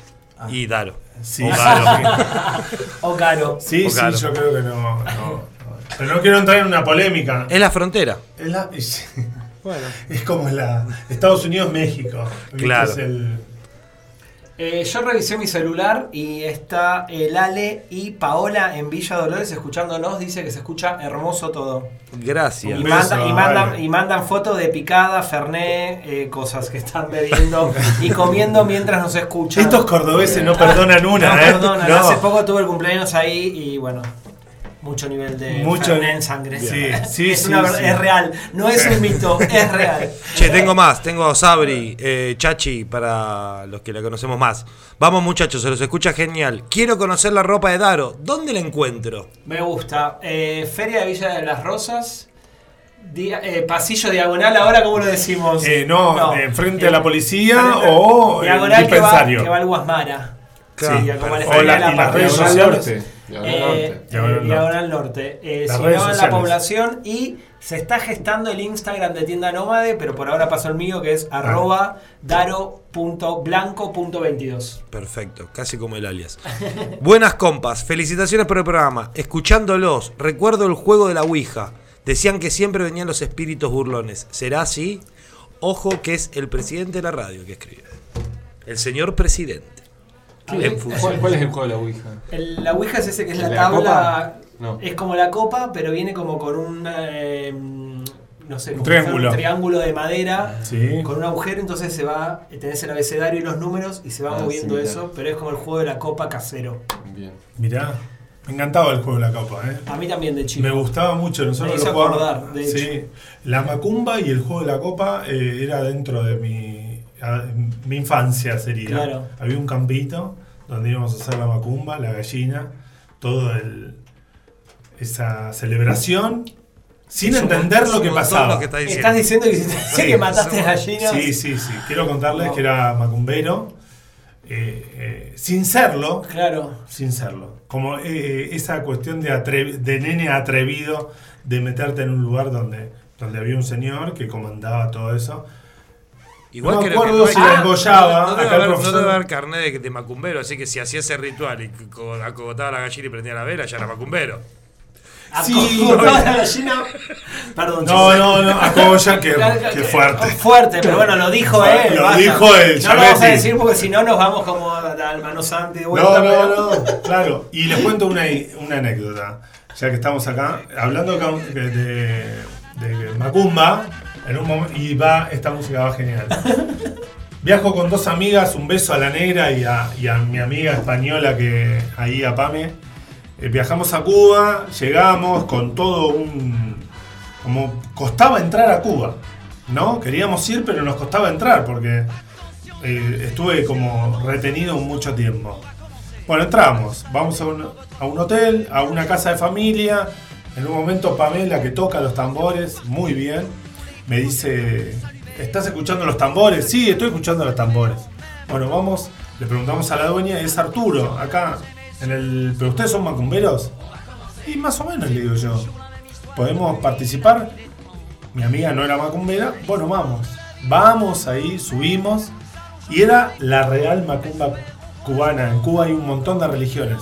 Y Daro. Sí, O sí, Daro. O caro. sí, O sí, claro. yo creo que no. Pero no quiero entrar en una polémica. Es la frontera. Es, la- es- es como la Estados Unidos-México. ¿viste? Claro. Es el- Eh, yo revisé mi celular y está el Ale y Paola en Villa Dolores escuchándonos. Dice que se escucha hermoso todo. Gracias. Y, manda- mandan, Ale. y mandan fotos de picada, ferné, eh, cosas que están bebiendo y comiendo mientras nos escuchan. Estos cordobeses no perdonan una, no ¿eh? perdonan. No. Hace poco tuve el cumpleaños ahí y bueno, mucho nivel de Mucho- en sangre. Sí, sí, es, sí, una es real, no es un mito, es real. Che, tengo más, tengo Sabri, eh, Chachi, para los que la conocemos más. Vamos muchachos, se los escucha genial. Quiero conocer la ropa de Daro. ¿Dónde la encuentro? Me gusta. Eh, Feria de Villa de las Rosas. Dia- eh, pasillo diagonal, ahora cómo lo decimos. Eh, no, eh, frente a la policía o el diagonal que va, que va al Guasmara. Sí, Sí, como les o salía la- la y las parte. redes Diagonal sociales. norte. Diagonal Eh, eh, Diagonal norte. Eh, si no, en la población y se está gestando el Instagram de Tienda Nómade, pero por ahora pasó el mío que es arroba daro.blanco.22. Perfecto, casi como el alias. Buenas compas, felicitaciones por el programa. Escuchándolos, recuerdo el juego de la Ouija. Decían que siempre venían los espíritus burlones. ¿Será así? Ojo que es el presidente de la radio que escribe. El señor presidente. En. ¿Cuál, cuál es el juego de la Ouija? El- la Ouija es ese que es la, ¿La tabla. No. Es como la copa, pero viene como con un. eh, no sé, Un triángulo. un triángulo de madera Sí. con un agujero, entonces se va, tenés el abecedario y los números y se va Ah, moviendo eso, pero es como el juego de la copa casero. Bien. Mirá, me encantaba el juego de la copa, ¿eh? A mí también de chico. Me gustaba mucho, nosotros Me hizo lo jugábamos. acordar, de sí, hecho. la macumba y el juego de la copa eh, era dentro de mi, a- mi infancia sería. Claro. Había un campito donde íbamos a hacer la macumba, la gallina, todo el esa celebración sin entender lo que pasaba. lo que está diciendo. Estás diciendo que, Sí, que mataste somos- gallinas. Sí, sí, sí. Quiero contarles No. que era macumbero, eh, eh, sin serlo, Claro. sin serlo. Como eh, esa cuestión de, atre- de nene atrevido de meterte en un lugar donde, donde había un señor que comandaba todo eso. Igual No me creo que acuerdo hay- si la engollaba, No, no debe acá haber, no profesor- debe haber carnet de, de macumbero, así que si hacía ese ritual y co- acogotaba la gallina y prendía la vela, ya era macumbero. Sí, Acogotaba la gallina. Perdón, No, no, no, Acoya, que, que que- fuerte. Fuerte, pero bueno, lo dijo él. Lo basta. dijo él, No lo vamos a decir porque si no nos vamos como al manosante de vuelta. No, pero- no, no, claro. Y les cuento una, una anécdota. Ya que estamos acá, hablando de, de Macumba, en un momento, y va, esta música va genial. Viajo con dos amigas, un beso a la negra y a, mi amiga española que ahí a Pame. Eh, viajamos a Cuba, llegamos con todo un. como costaba entrar a Cuba, ¿no? Queríamos ir, pero nos costaba entrar porque eh, estuve como retenido mucho tiempo. Bueno, entramos, vamos a un, a un hotel, a una casa de familia. En un momento Pamela, que toca los tambores, muy bien, me dice, ¿estás escuchando los tambores? Sí, estoy escuchando los tambores. Bueno, vamos, le preguntamos a la dueña, es Arturo, acá, en el... ¿Pero ustedes son macumberos? Y más o menos, le digo yo. ¿Podemos participar? Mi amiga no era macumbera, bueno, vamos. Vamos ahí, subimos. Y era la real macumba cubana. En Cuba hay un montón de religiones.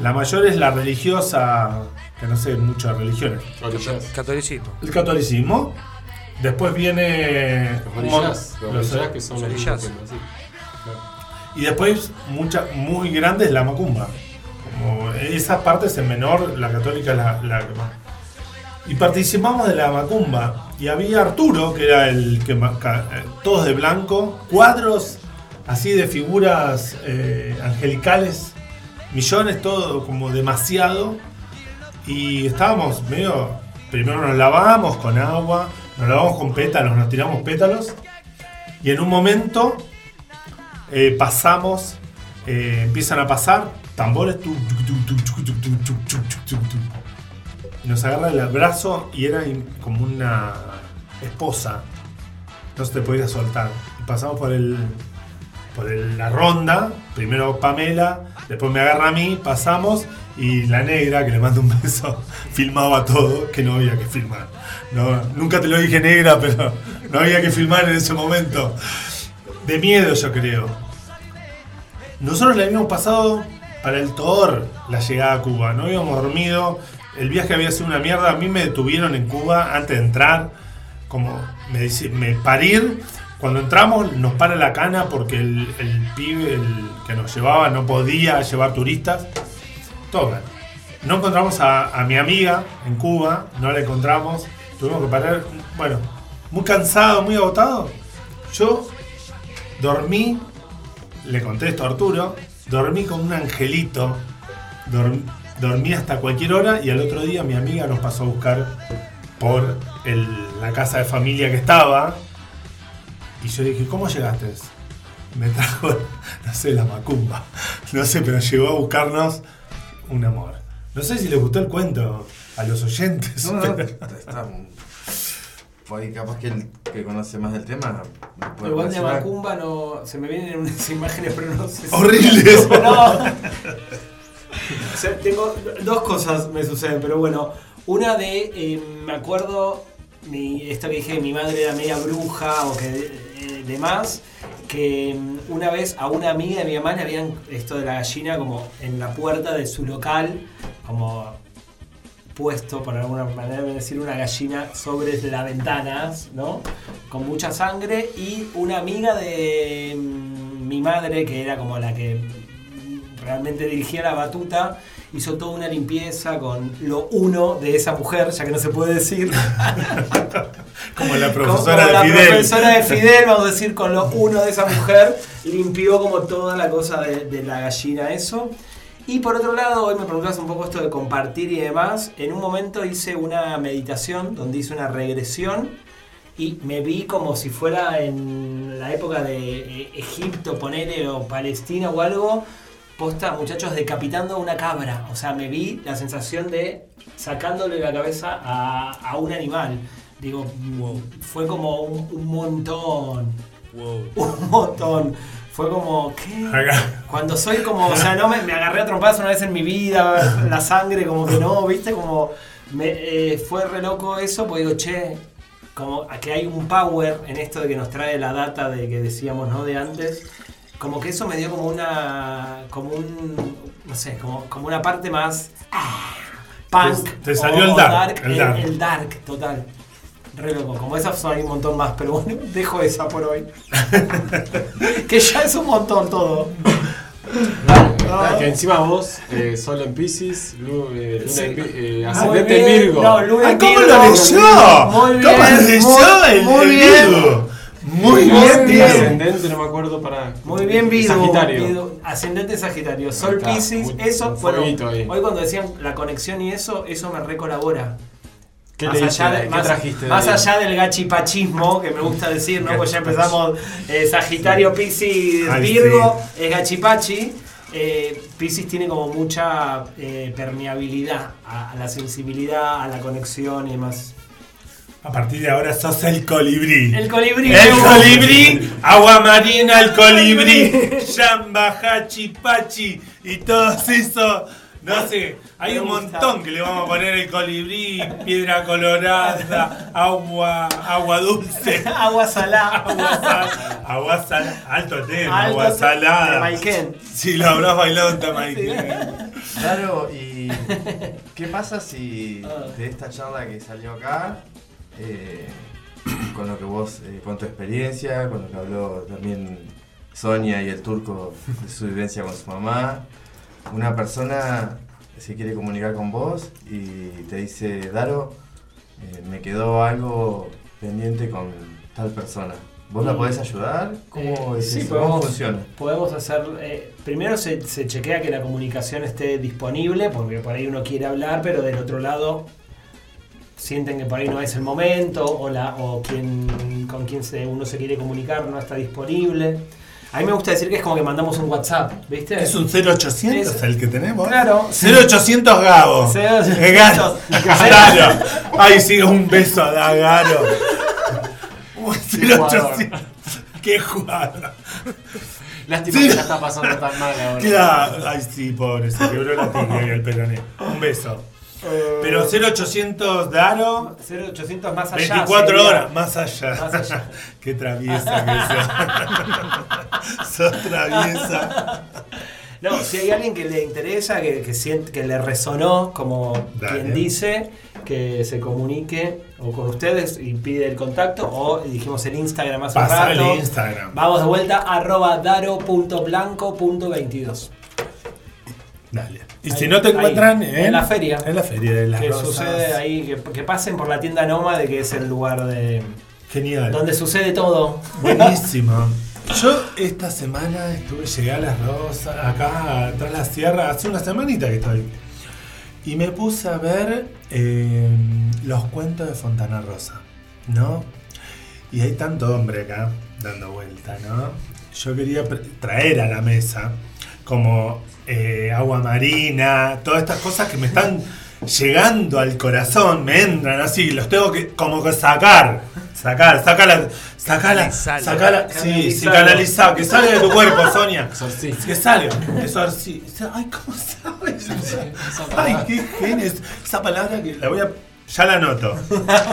La mayor es la religiosa, que no sé mucho de religiones. Catolicismo. El catolicismo. Después viene Los orillas. Los los- orillas que son los orillas. mismos que- sí. y después mucha, muy grande es la macumba. Como esa parte es en menor, la católica es la, la que más. Y participamos de la macumba. Y había Arturo, que era el que eh, todos de blanco, cuadros así de figuras eh, angelicales, millones, todo como demasiado. Y estábamos medio. Primero nos lavamos con agua, nos lavamos con pétalos, nos tiramos pétalos. Y en un momento pasamos, empiezan a pasar tambores. Y nos agarra el brazo y era como una esposa. No se te podía soltar. Pasamos por el por el, la ronda. Primero Pamela, después me agarra a mí, pasamos y la negra, que le mando un beso, filmaba todo, que no había que filmar. No, nunca te lo dije negra, pero no había que filmar en ese momento. De miedo, yo creo. Nosotros le habíamos pasado para el Thor la llegada a Cuba. No habíamos dormido. El viaje había sido una mierda. A mí me detuvieron en Cuba antes de entrar. Como me, dice- me parir. Cuando entramos nos para la cana porque el, pibe que nos llevaba no podía llevar turistas. No encontramos a, mi amiga en Cuba. No la encontramos. Tuvimos que parar. Bueno, muy cansado, muy agotado. Yo dormí le contesto a Arturo, dormí con un angelito, dorm- dormí hasta cualquier hora y al otro día mi amiga nos pasó a buscar por la casa de familia que estaba y yo dije, ¿cómo llegaste? Me trajo, no sé, la macumba, no sé, pero llegó a buscarnos un amor. No sé si les gustó el cuento a los oyentes. No, no, pero- está- ahí capaz que el que conoce más del tema. puede Igual de. Macumba no. Se me vienen unas imágenes, pero no sé si- Horribles. No. O sea, tengo dos cosas me suceden, pero bueno. Una de. eh, me acuerdo. Mi, esto que dije, mi madre era media bruja o que eh, demás. Que mm, una vez a una amiga de mi mamá le habían esto de la gallina como en la puerta de su local, como puesto, por alguna manera de decir, una gallina sobre las ventanas, ¿no? Con mucha sangre y una amiga de mm, mi madre, que era como la que realmente dirigía la batuta, hizo toda una limpieza con lo uno de esa mujer, ya que no se puede decir. Como la Como- profesora como la de Fidel. profesora de Fidel, vamos a decir, con lo uno de esa mujer, limpió como toda la cosa de, de la gallina, eso. Y por otro lado, hoy me preguntabas un poco esto de compartir y demás. En un momento hice una meditación donde hice una regresión y me vi como si fuera en la época de eh, Egipto, ponele, o Palestina o algo. Posta, muchachos, decapitando a una cabra. O sea, me vi la sensación de sacándole la cabeza a, a un animal. Digo, fue como un, un montón. Un montón. Fue como, ¿qué? Acá. Cuando soy como, o sea, no me, me agarré a trompadas una vez en mi vida, la sangre, como que no, viste, como me, eh, fue re loco eso, porque digo, che, como que hay un power en esto de que nos trae la data de que decíamos, ¿no? De antes. Como que eso me dio como una, como un, no sé, como, como una parte más ah, punk. Te- te salió o el dark, el el, dark. el dark, total. Re loco, como esas son hay un montón más, pero bueno, dejo esa por hoy. que ya es un montón todo. Ah, Que encima vos, eh, solo en Pisces, Lu- eh, Luna Sí. en eh, ascendente en Virgo. no, Luna Ay, en ¿Cómo Virgo. lo leyó? Muy bien, ¿Cómo lo leyó muy- el, muy el bien. Virgo? Muy bien, bien. Ascendente, no me acuerdo para. Muy bien, Virgo. Sagitario. Virgo, Ascendente Sagitario. Sol está, Pisces, eso, un bueno, fueguito ahí. hoy cuando decían la conexión y eso, eso me recolabora. ¿Qué más allá, de- ¿Qué más, trajiste más allá del gachipachismo, que me gusta decir, ¿no? Pues ya empezamos eh, Sagitario, Pisces, Ay, Virgo, es gachipachi. Eh, Pisces tiene como mucha eh, permeabilidad a, a la sensibilidad, a la conexión y demás. A partir de ahora sos el colibrí. El colibrí. El colibrí, agua marina, el colibrí, Yamba, Hachi, Pachi y todos esos. No sé, hay un montón que le vamos a poner el colibrí, piedra colorada, agua, agua dulce, Agua salada. agua salada, agua salada, alto tema, Alto agua salada. Si lo habrás bailado en Jamaiquén. Claro, y ¿qué pasa si de esta charla que salió acá, eh, con lo que vos, eh, con tu experiencia, con lo que habló también Sonia y el turco de su vivencia con su mamá, una persona se quiere comunicar con vos y te dice, Daro, eh, me quedó algo pendiente con tal persona. ¿Vos la Mm. podés ayudar? ¿Cómo, es sí, eso? ¿Cómo funciona? Podemos hacer. eh, primero se, se chequea que la comunicación esté disponible, porque por ahí uno quiere hablar, pero del otro lado sienten que por ahí no es el momento, o, la, o quien, con quien se, uno se quiere comunicar no está disponible. A mí me gusta decir que es como que mandamos un WhatsApp, ¿viste? Es un 0800 Es- el que tenemos. Claro. 0800 Gabo. 0800. Eh, Garo. Garo. Ay, sí, un beso a da Garo. Uy, 0800. Qué jugada. Lástima Sí. que la está pasando tan mal ahora. Claro. Ay, sí, pobre, se quebró la tibia y el peroné. Un beso. Pero 0800 Daro. 0800 más allá. 24 sería- horas más allá. Más allá. Qué traviesa que sos. sos traviesa. No, si hay alguien que le interesa, que, que, siente, que le resonó, como Dale. quien dice, que se comunique o con ustedes y pide el contacto, o dijimos el Instagram un Pasá el. Instagram. Vamos de vuelta, arroba daro.blanco.22. Dale. Y Ahí, si no te ahí, encuentran en, en la feria. En la feria de las Que rosas. sucede ahí, que, que pasen por la tienda Nómade, que es el lugar de Genial. donde sucede todo. Buenísimo. Yo esta semana estuve, llegué a las rosas, acá atrás de la sierra, hace una semanita que estoy. Y me puse a ver eh, los cuentos de Fontana Rosa, ¿no? Y hay tanto hombre acá dando vuelta, ¿no? Yo quería traer a la mesa como eh, agua marina, todas estas cosas que me están llegando al corazón, me entran así, los tengo que como que sacar. Sacar, sacala, sacala, sacala, sí, sí, canalizado, que salga de tu cuerpo, Sonia. Que salga, exorci- Ay, ¿cómo sabes? Ay, qué genio. Esa palabra que la voy a. Ya la anoto.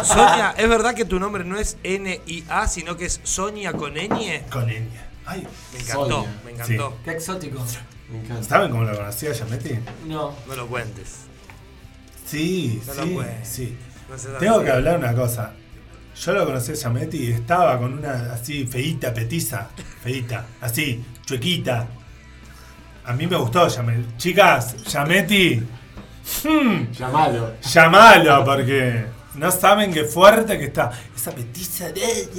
Sonia, ¿es verdad que tu nombre no es N-I-A, sino que es Sonia con ñ? Con ella. Ay, Me encantó, Sonia. me encantó. Qué exótico. Me encanta. ¿saben cómo la conocía Yametti? No. No lo cuentes. Sí, No lo sí, cuentes. sí. No Tengo que hablar una cosa. Yo lo conocí a Yametti y estaba con una así feíta, petiza, feíta, así, chuequita. A mí me gustó Yametti. Chicas, Yametti, hmm, Llamalo. llamalo porque no saben qué fuerte que está. Esa petiza de...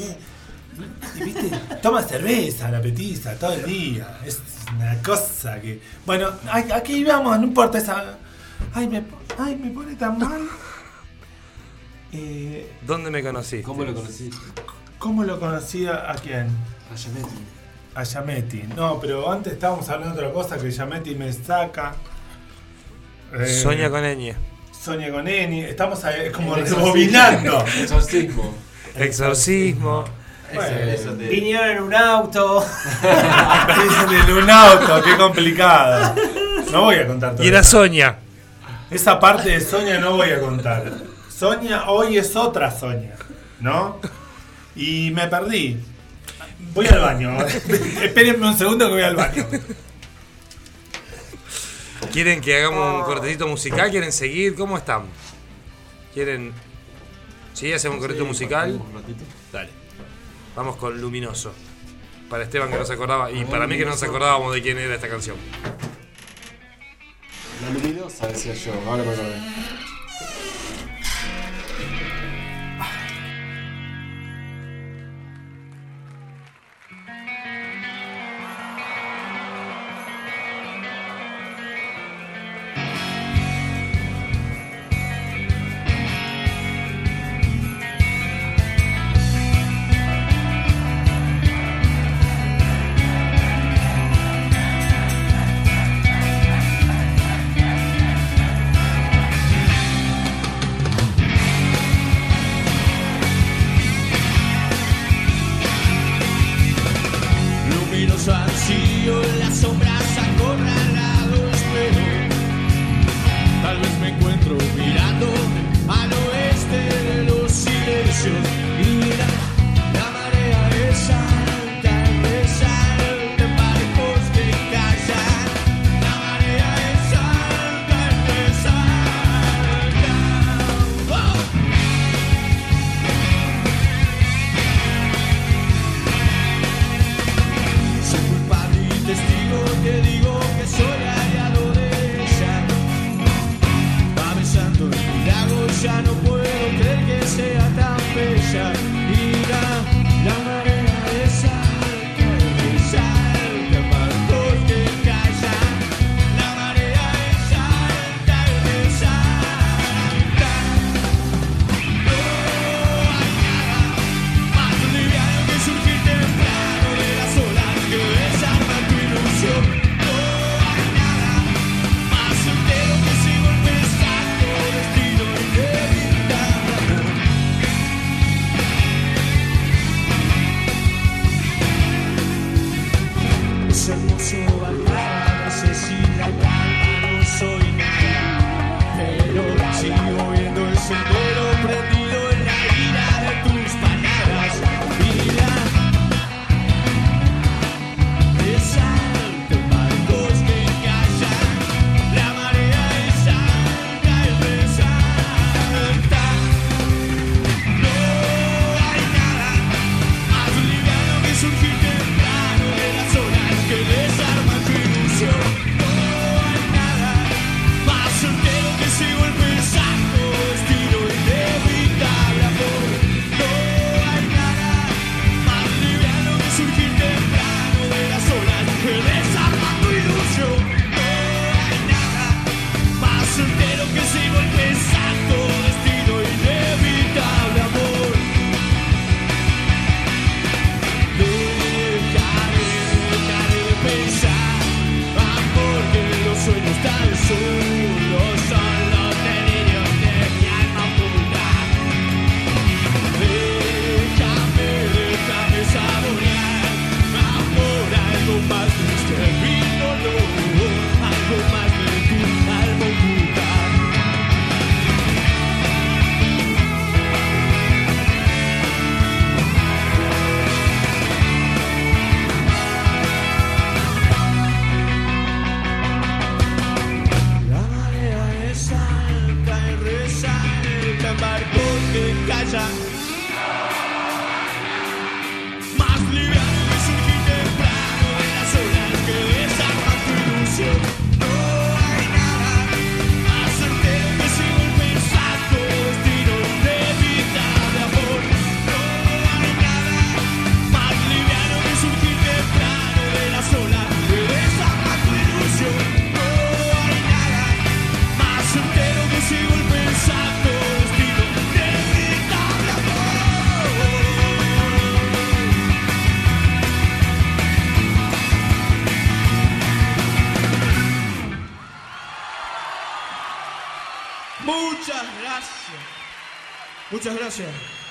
viste, toma cerveza la petiza todo el día. Es una cosa que... Bueno, aquí vamos, no importa esa... Ay, me, ay, me pone tan mal. Eh, ¿Dónde me conociste? ¿Cómo lo conociste? ¿Cómo lo conocía a quién? A Yametti. A Yametti. No, pero antes estábamos hablando de otra cosa que Yametti me saca. Eh, Sonia con ñ. Sonia con Eni. Estamos ahí, como El exorcismo. rebobinando. Exorcismo. Exorcismo. Bueno, Eso te- Vinieron en un auto. en un auto, qué complicado. No voy a contar todo. Y era eso. Sonia. Esa parte de Sonia no voy a contar. Sonia hoy es otra Sonia, ¿no? Y me perdí. Voy al baño. Espérenme un segundo que voy al baño. ¿Quieren que hagamos un cortecito musical? ¿Quieren seguir? ¿Cómo están? ¿Quieren...? ¿Sí? ¿Hacemos un cortito musical? Un ratito. Dale. Vamos con Luminoso. Para Esteban que no se acordaba y para mí que no nos acordábamos de quién era esta canción. La luminosa decía yo, ahora me acordé. Muchas gracias. Muchas gracias.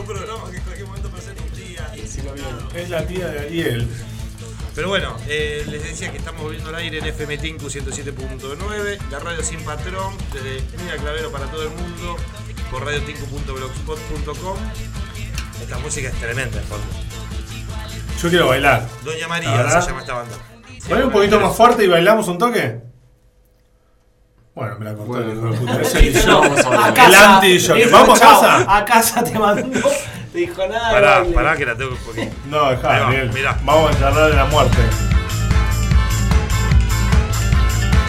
Otro programa que en cualquier momento presenta un día. Es la tía de Ariel. Pero bueno, eh, les decía que estamos volviendo al aire en FM Tinku 107.9, la radio sin patrón, desde Mira Clavero para todo el mundo, por radiotinku.blogspot.com. Esta música es tremenda, de fondo. Yo quiero bailar. Doña María se llama esta banda. ¿Baila un poquito más fuerte y bailamos un toque? Bueno, me la cortó el hijo de puta. Yo. no, a El casa. anti yo. Listo, ¿Vamos a casa? A casa te mandó. Te dijo nada. Pará, baile. pará que la tengo un poquito. No, dejá, va, Ariel. mirá. Vamos a charlar de la muerte.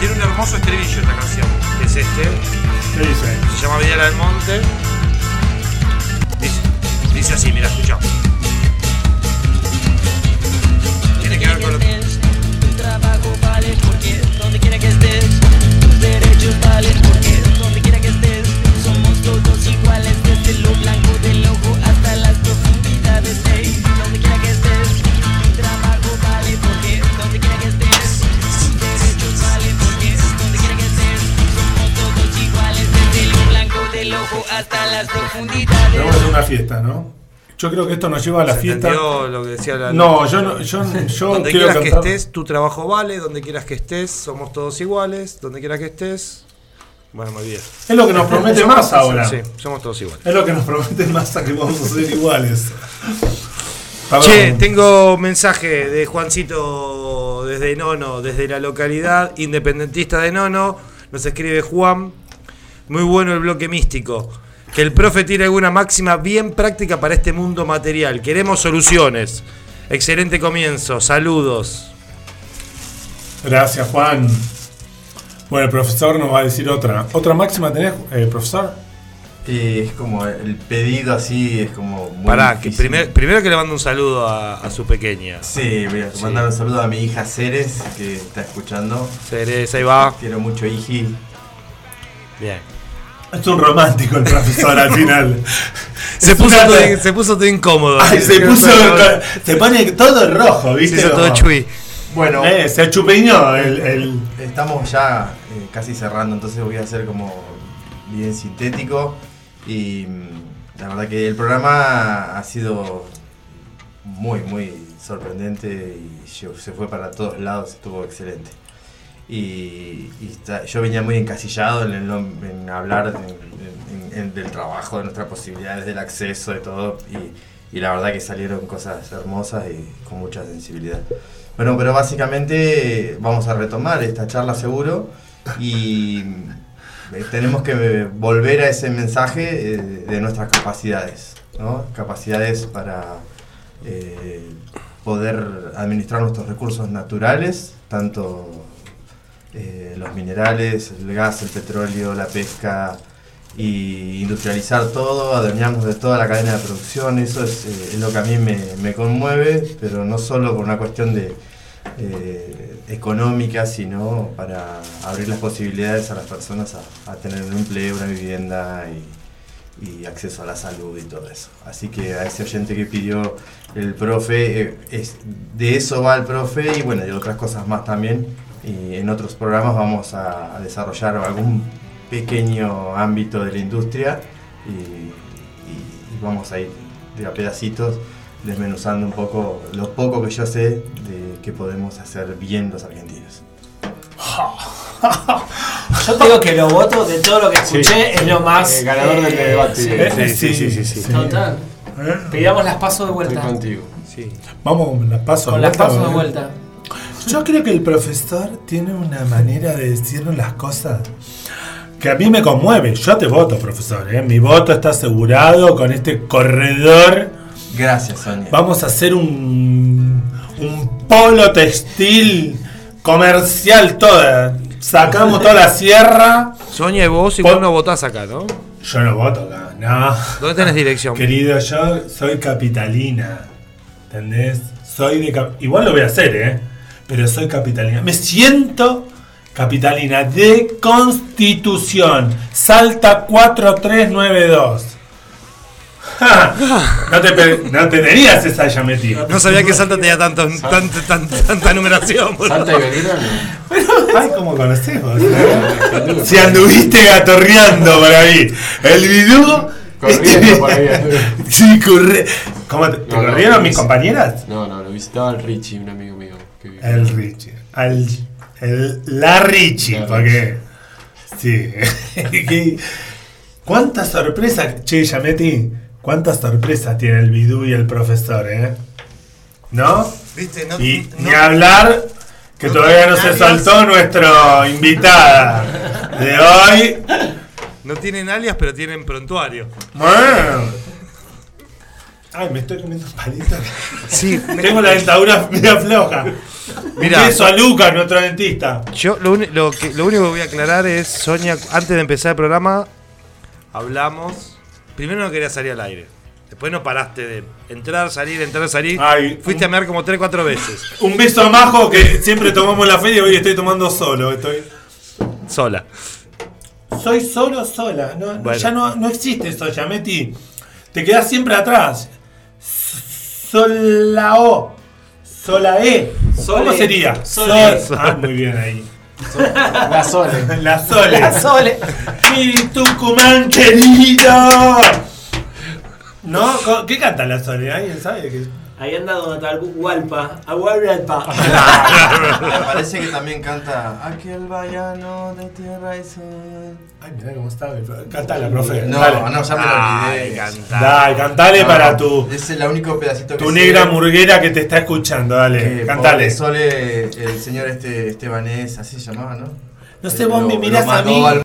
Tiene un hermoso estribillo esta canción, que es este. ¿Qué dice? Se llama Videla del Monte. Dice, dice así, mira, escucha. Tiene que ver con lo que. Tu trabajo vale porque donde quiera que estés, somos todos iguales desde lo blanco hasta las profundidades. Somos todos iguales desde lo blanco hasta las profundidades. Vamos a una fiesta, ¿no? Yo creo que esto nos lleva a la ¿Se fiesta. entendió lo que decía la No, yo no, yo, yo donde quiero quieras que estés, tu trabajo vale, donde quieras que estés, somos todos iguales, donde quieras que estés. Bueno, me olvidé. Es lo que nos promete Somos- más ahora. Sí, somos todos iguales. Es lo que nos promete Massa que vamos a ser iguales. Che, tengo mensaje de Juancito desde Nono, desde la localidad independentista de Nono. Nos escribe Juan. Muy bueno el bloque místico. Que el profe tiene alguna máxima bien práctica para este mundo material. Queremos soluciones. Excelente comienzo. Saludos. Gracias, Juan. Bueno, el profesor nos va a decir otra. ¿Otra máxima tenés, eh, profesor? Eh, es como el pedido así, es como muy Pará, que primer- primero que le mando un saludo a, a su pequeña. Sí, voy a Sí. mandar un saludo a mi hija Ceres, que está escuchando. Ceres, ahí va. Quiero mucho, hiji. Bien. Es un romántico el profesor al final. Se puso, una- todo, se puso todo incómodo. Ay, se puso. Se pone todo rojo, ¿viste? Se hizo todo chui. Bueno, Eh, se chupeñó el. el- estamos ya eh, casi cerrando, entonces voy a hacer como bien sintético. Y mm, la verdad que el programa ha sido muy, muy sorprendente y se fue para todos lados, estuvo excelente. Y, yo venía muy encasillado en, hablar del trabajo, de nuestras posibilidades, del acceso, de todo. Y, la verdad que salieron cosas hermosas y con mucha sensibilidad. Bueno, pero básicamente vamos a retomar esta charla seguro y eh, tenemos que volver a ese mensaje eh, de nuestras capacidades, ¿no? Capacidades para eh, poder administrar nuestros recursos naturales, tanto eh, los minerales, el gas, el petróleo, la pesca, y industrializar todo, adueñarnos de toda la cadena de producción, eso es, eh, lo que a mí me, conmueve, pero no solo por una cuestión de eh, económica, sino para abrir las posibilidades a las personas a, tener un empleo, una vivienda y, acceso a la salud y todo eso. Así que a ese oyente que pidió el profe, eh, es, de eso va el profe y bueno, otras cosas más también. Y en otros programas vamos a, a desarrollar algún pequeño ámbito de la industria y, y- y vamos a ir de a pedacitos desmenuzando un poco lo poco que yo sé de que podemos hacer bien los argentinos. Yo te digo que lo voto de todo lo que escuché, Sí. es lo más. Eh, ganador del debate. Sí, Sí, sí, sí, sí, sí. Total. Pidamos las pasos de vuelta. Estoy contigo. Sí. Vamos las pasos Con de las vuelta, pasos de ¿no? vuelta. Yo creo que el profesor tiene una manera de decirnos las cosas que a mí me conmueve. Yo te voto, profesor. ¿eh? Mi voto está asegurado con este corredor. Gracias, Sonia. Vamos a hacer un, un polo textil comercial toda. Sacamos toda la sierra. Soña y vos igual no votás acá, ¿no? Yo no voto acá, no. ¿Dónde tenés dirección? Querido, yo soy capitalina. ¿Entendés? Soy de cap- Igual lo voy a hacer, ¿eh? Pero soy capitalina. Me siento capitalina de Constitución. Salta 4392. Ja, No te, no te tenías esa ya metida. No sabía que Salta tenía tanto, tan- tan- tanta numeración. Salta y Belgrano. Ay, ¿cómo conocemos? Si anduviste gatorreando por ahí. El video. Corriendo por ahí. Sí, corre. ¿Cómo te, te No, no, corrieron no, mis compañeras? No, no, lo visitaba el Richie, un amigo. El Richie. Al- el, la Richie, La porque. Sí. Qué- ¿Cuántas sorpresas? Che, Yameti, ¿cuántas sorpresas tiene el Bidú y el profesor, eh? ¿No? ¿Viste? No, Y no- ni hablar que todavía no se soltó nuestro invitada de hoy. no tienen alias, pero tienen prontuario. Bueno. Ay, me estoy comiendo un palito. Sí, Tengo la dentadura media floja. Mira. Un beso a Lucas, nuestro dentista. Yo lo, lo, que, lo único que voy a aclarar es, Sonia, antes de empezar el programa, hablamos. Primero no quería salir al aire. Después no paraste de entrar, salir, entrar, salir. Ay, Fuiste a mear como 3, 4 veces. Un beso a Majo que siempre tomamos la feria y hoy estoy tomando solo. Estoy... Sola. Soy solo sola. No, Bueno. Ya no, no existe eso, Yameti. Te quedas siempre atrás. Sola O. Sola E. ¿Cómo sería? Sole. Sol- Ah, muy bien ahí. La Sole. La Sole. La Sole. Mi Tucumán querido. ¿No? ¿Qué canta la Sole? ¿Alguien sabe? Ahí anda Don Atahualpa. Atahualpa. Me parece que también canta Aquel vallano de tierra y sol. Ay, mirá cómo está. Cantala, profe. No, Dale. no, ya me lo olvidé. canta. Dale, cantale No, para tu, Ese es el único pedacito que tu negra murguera que te está escuchando. Dale, que cantale. Sole, el señor este Estebanés, así se llamaba, ¿no? No sé, Eh, vos lo- me mirás a mí. al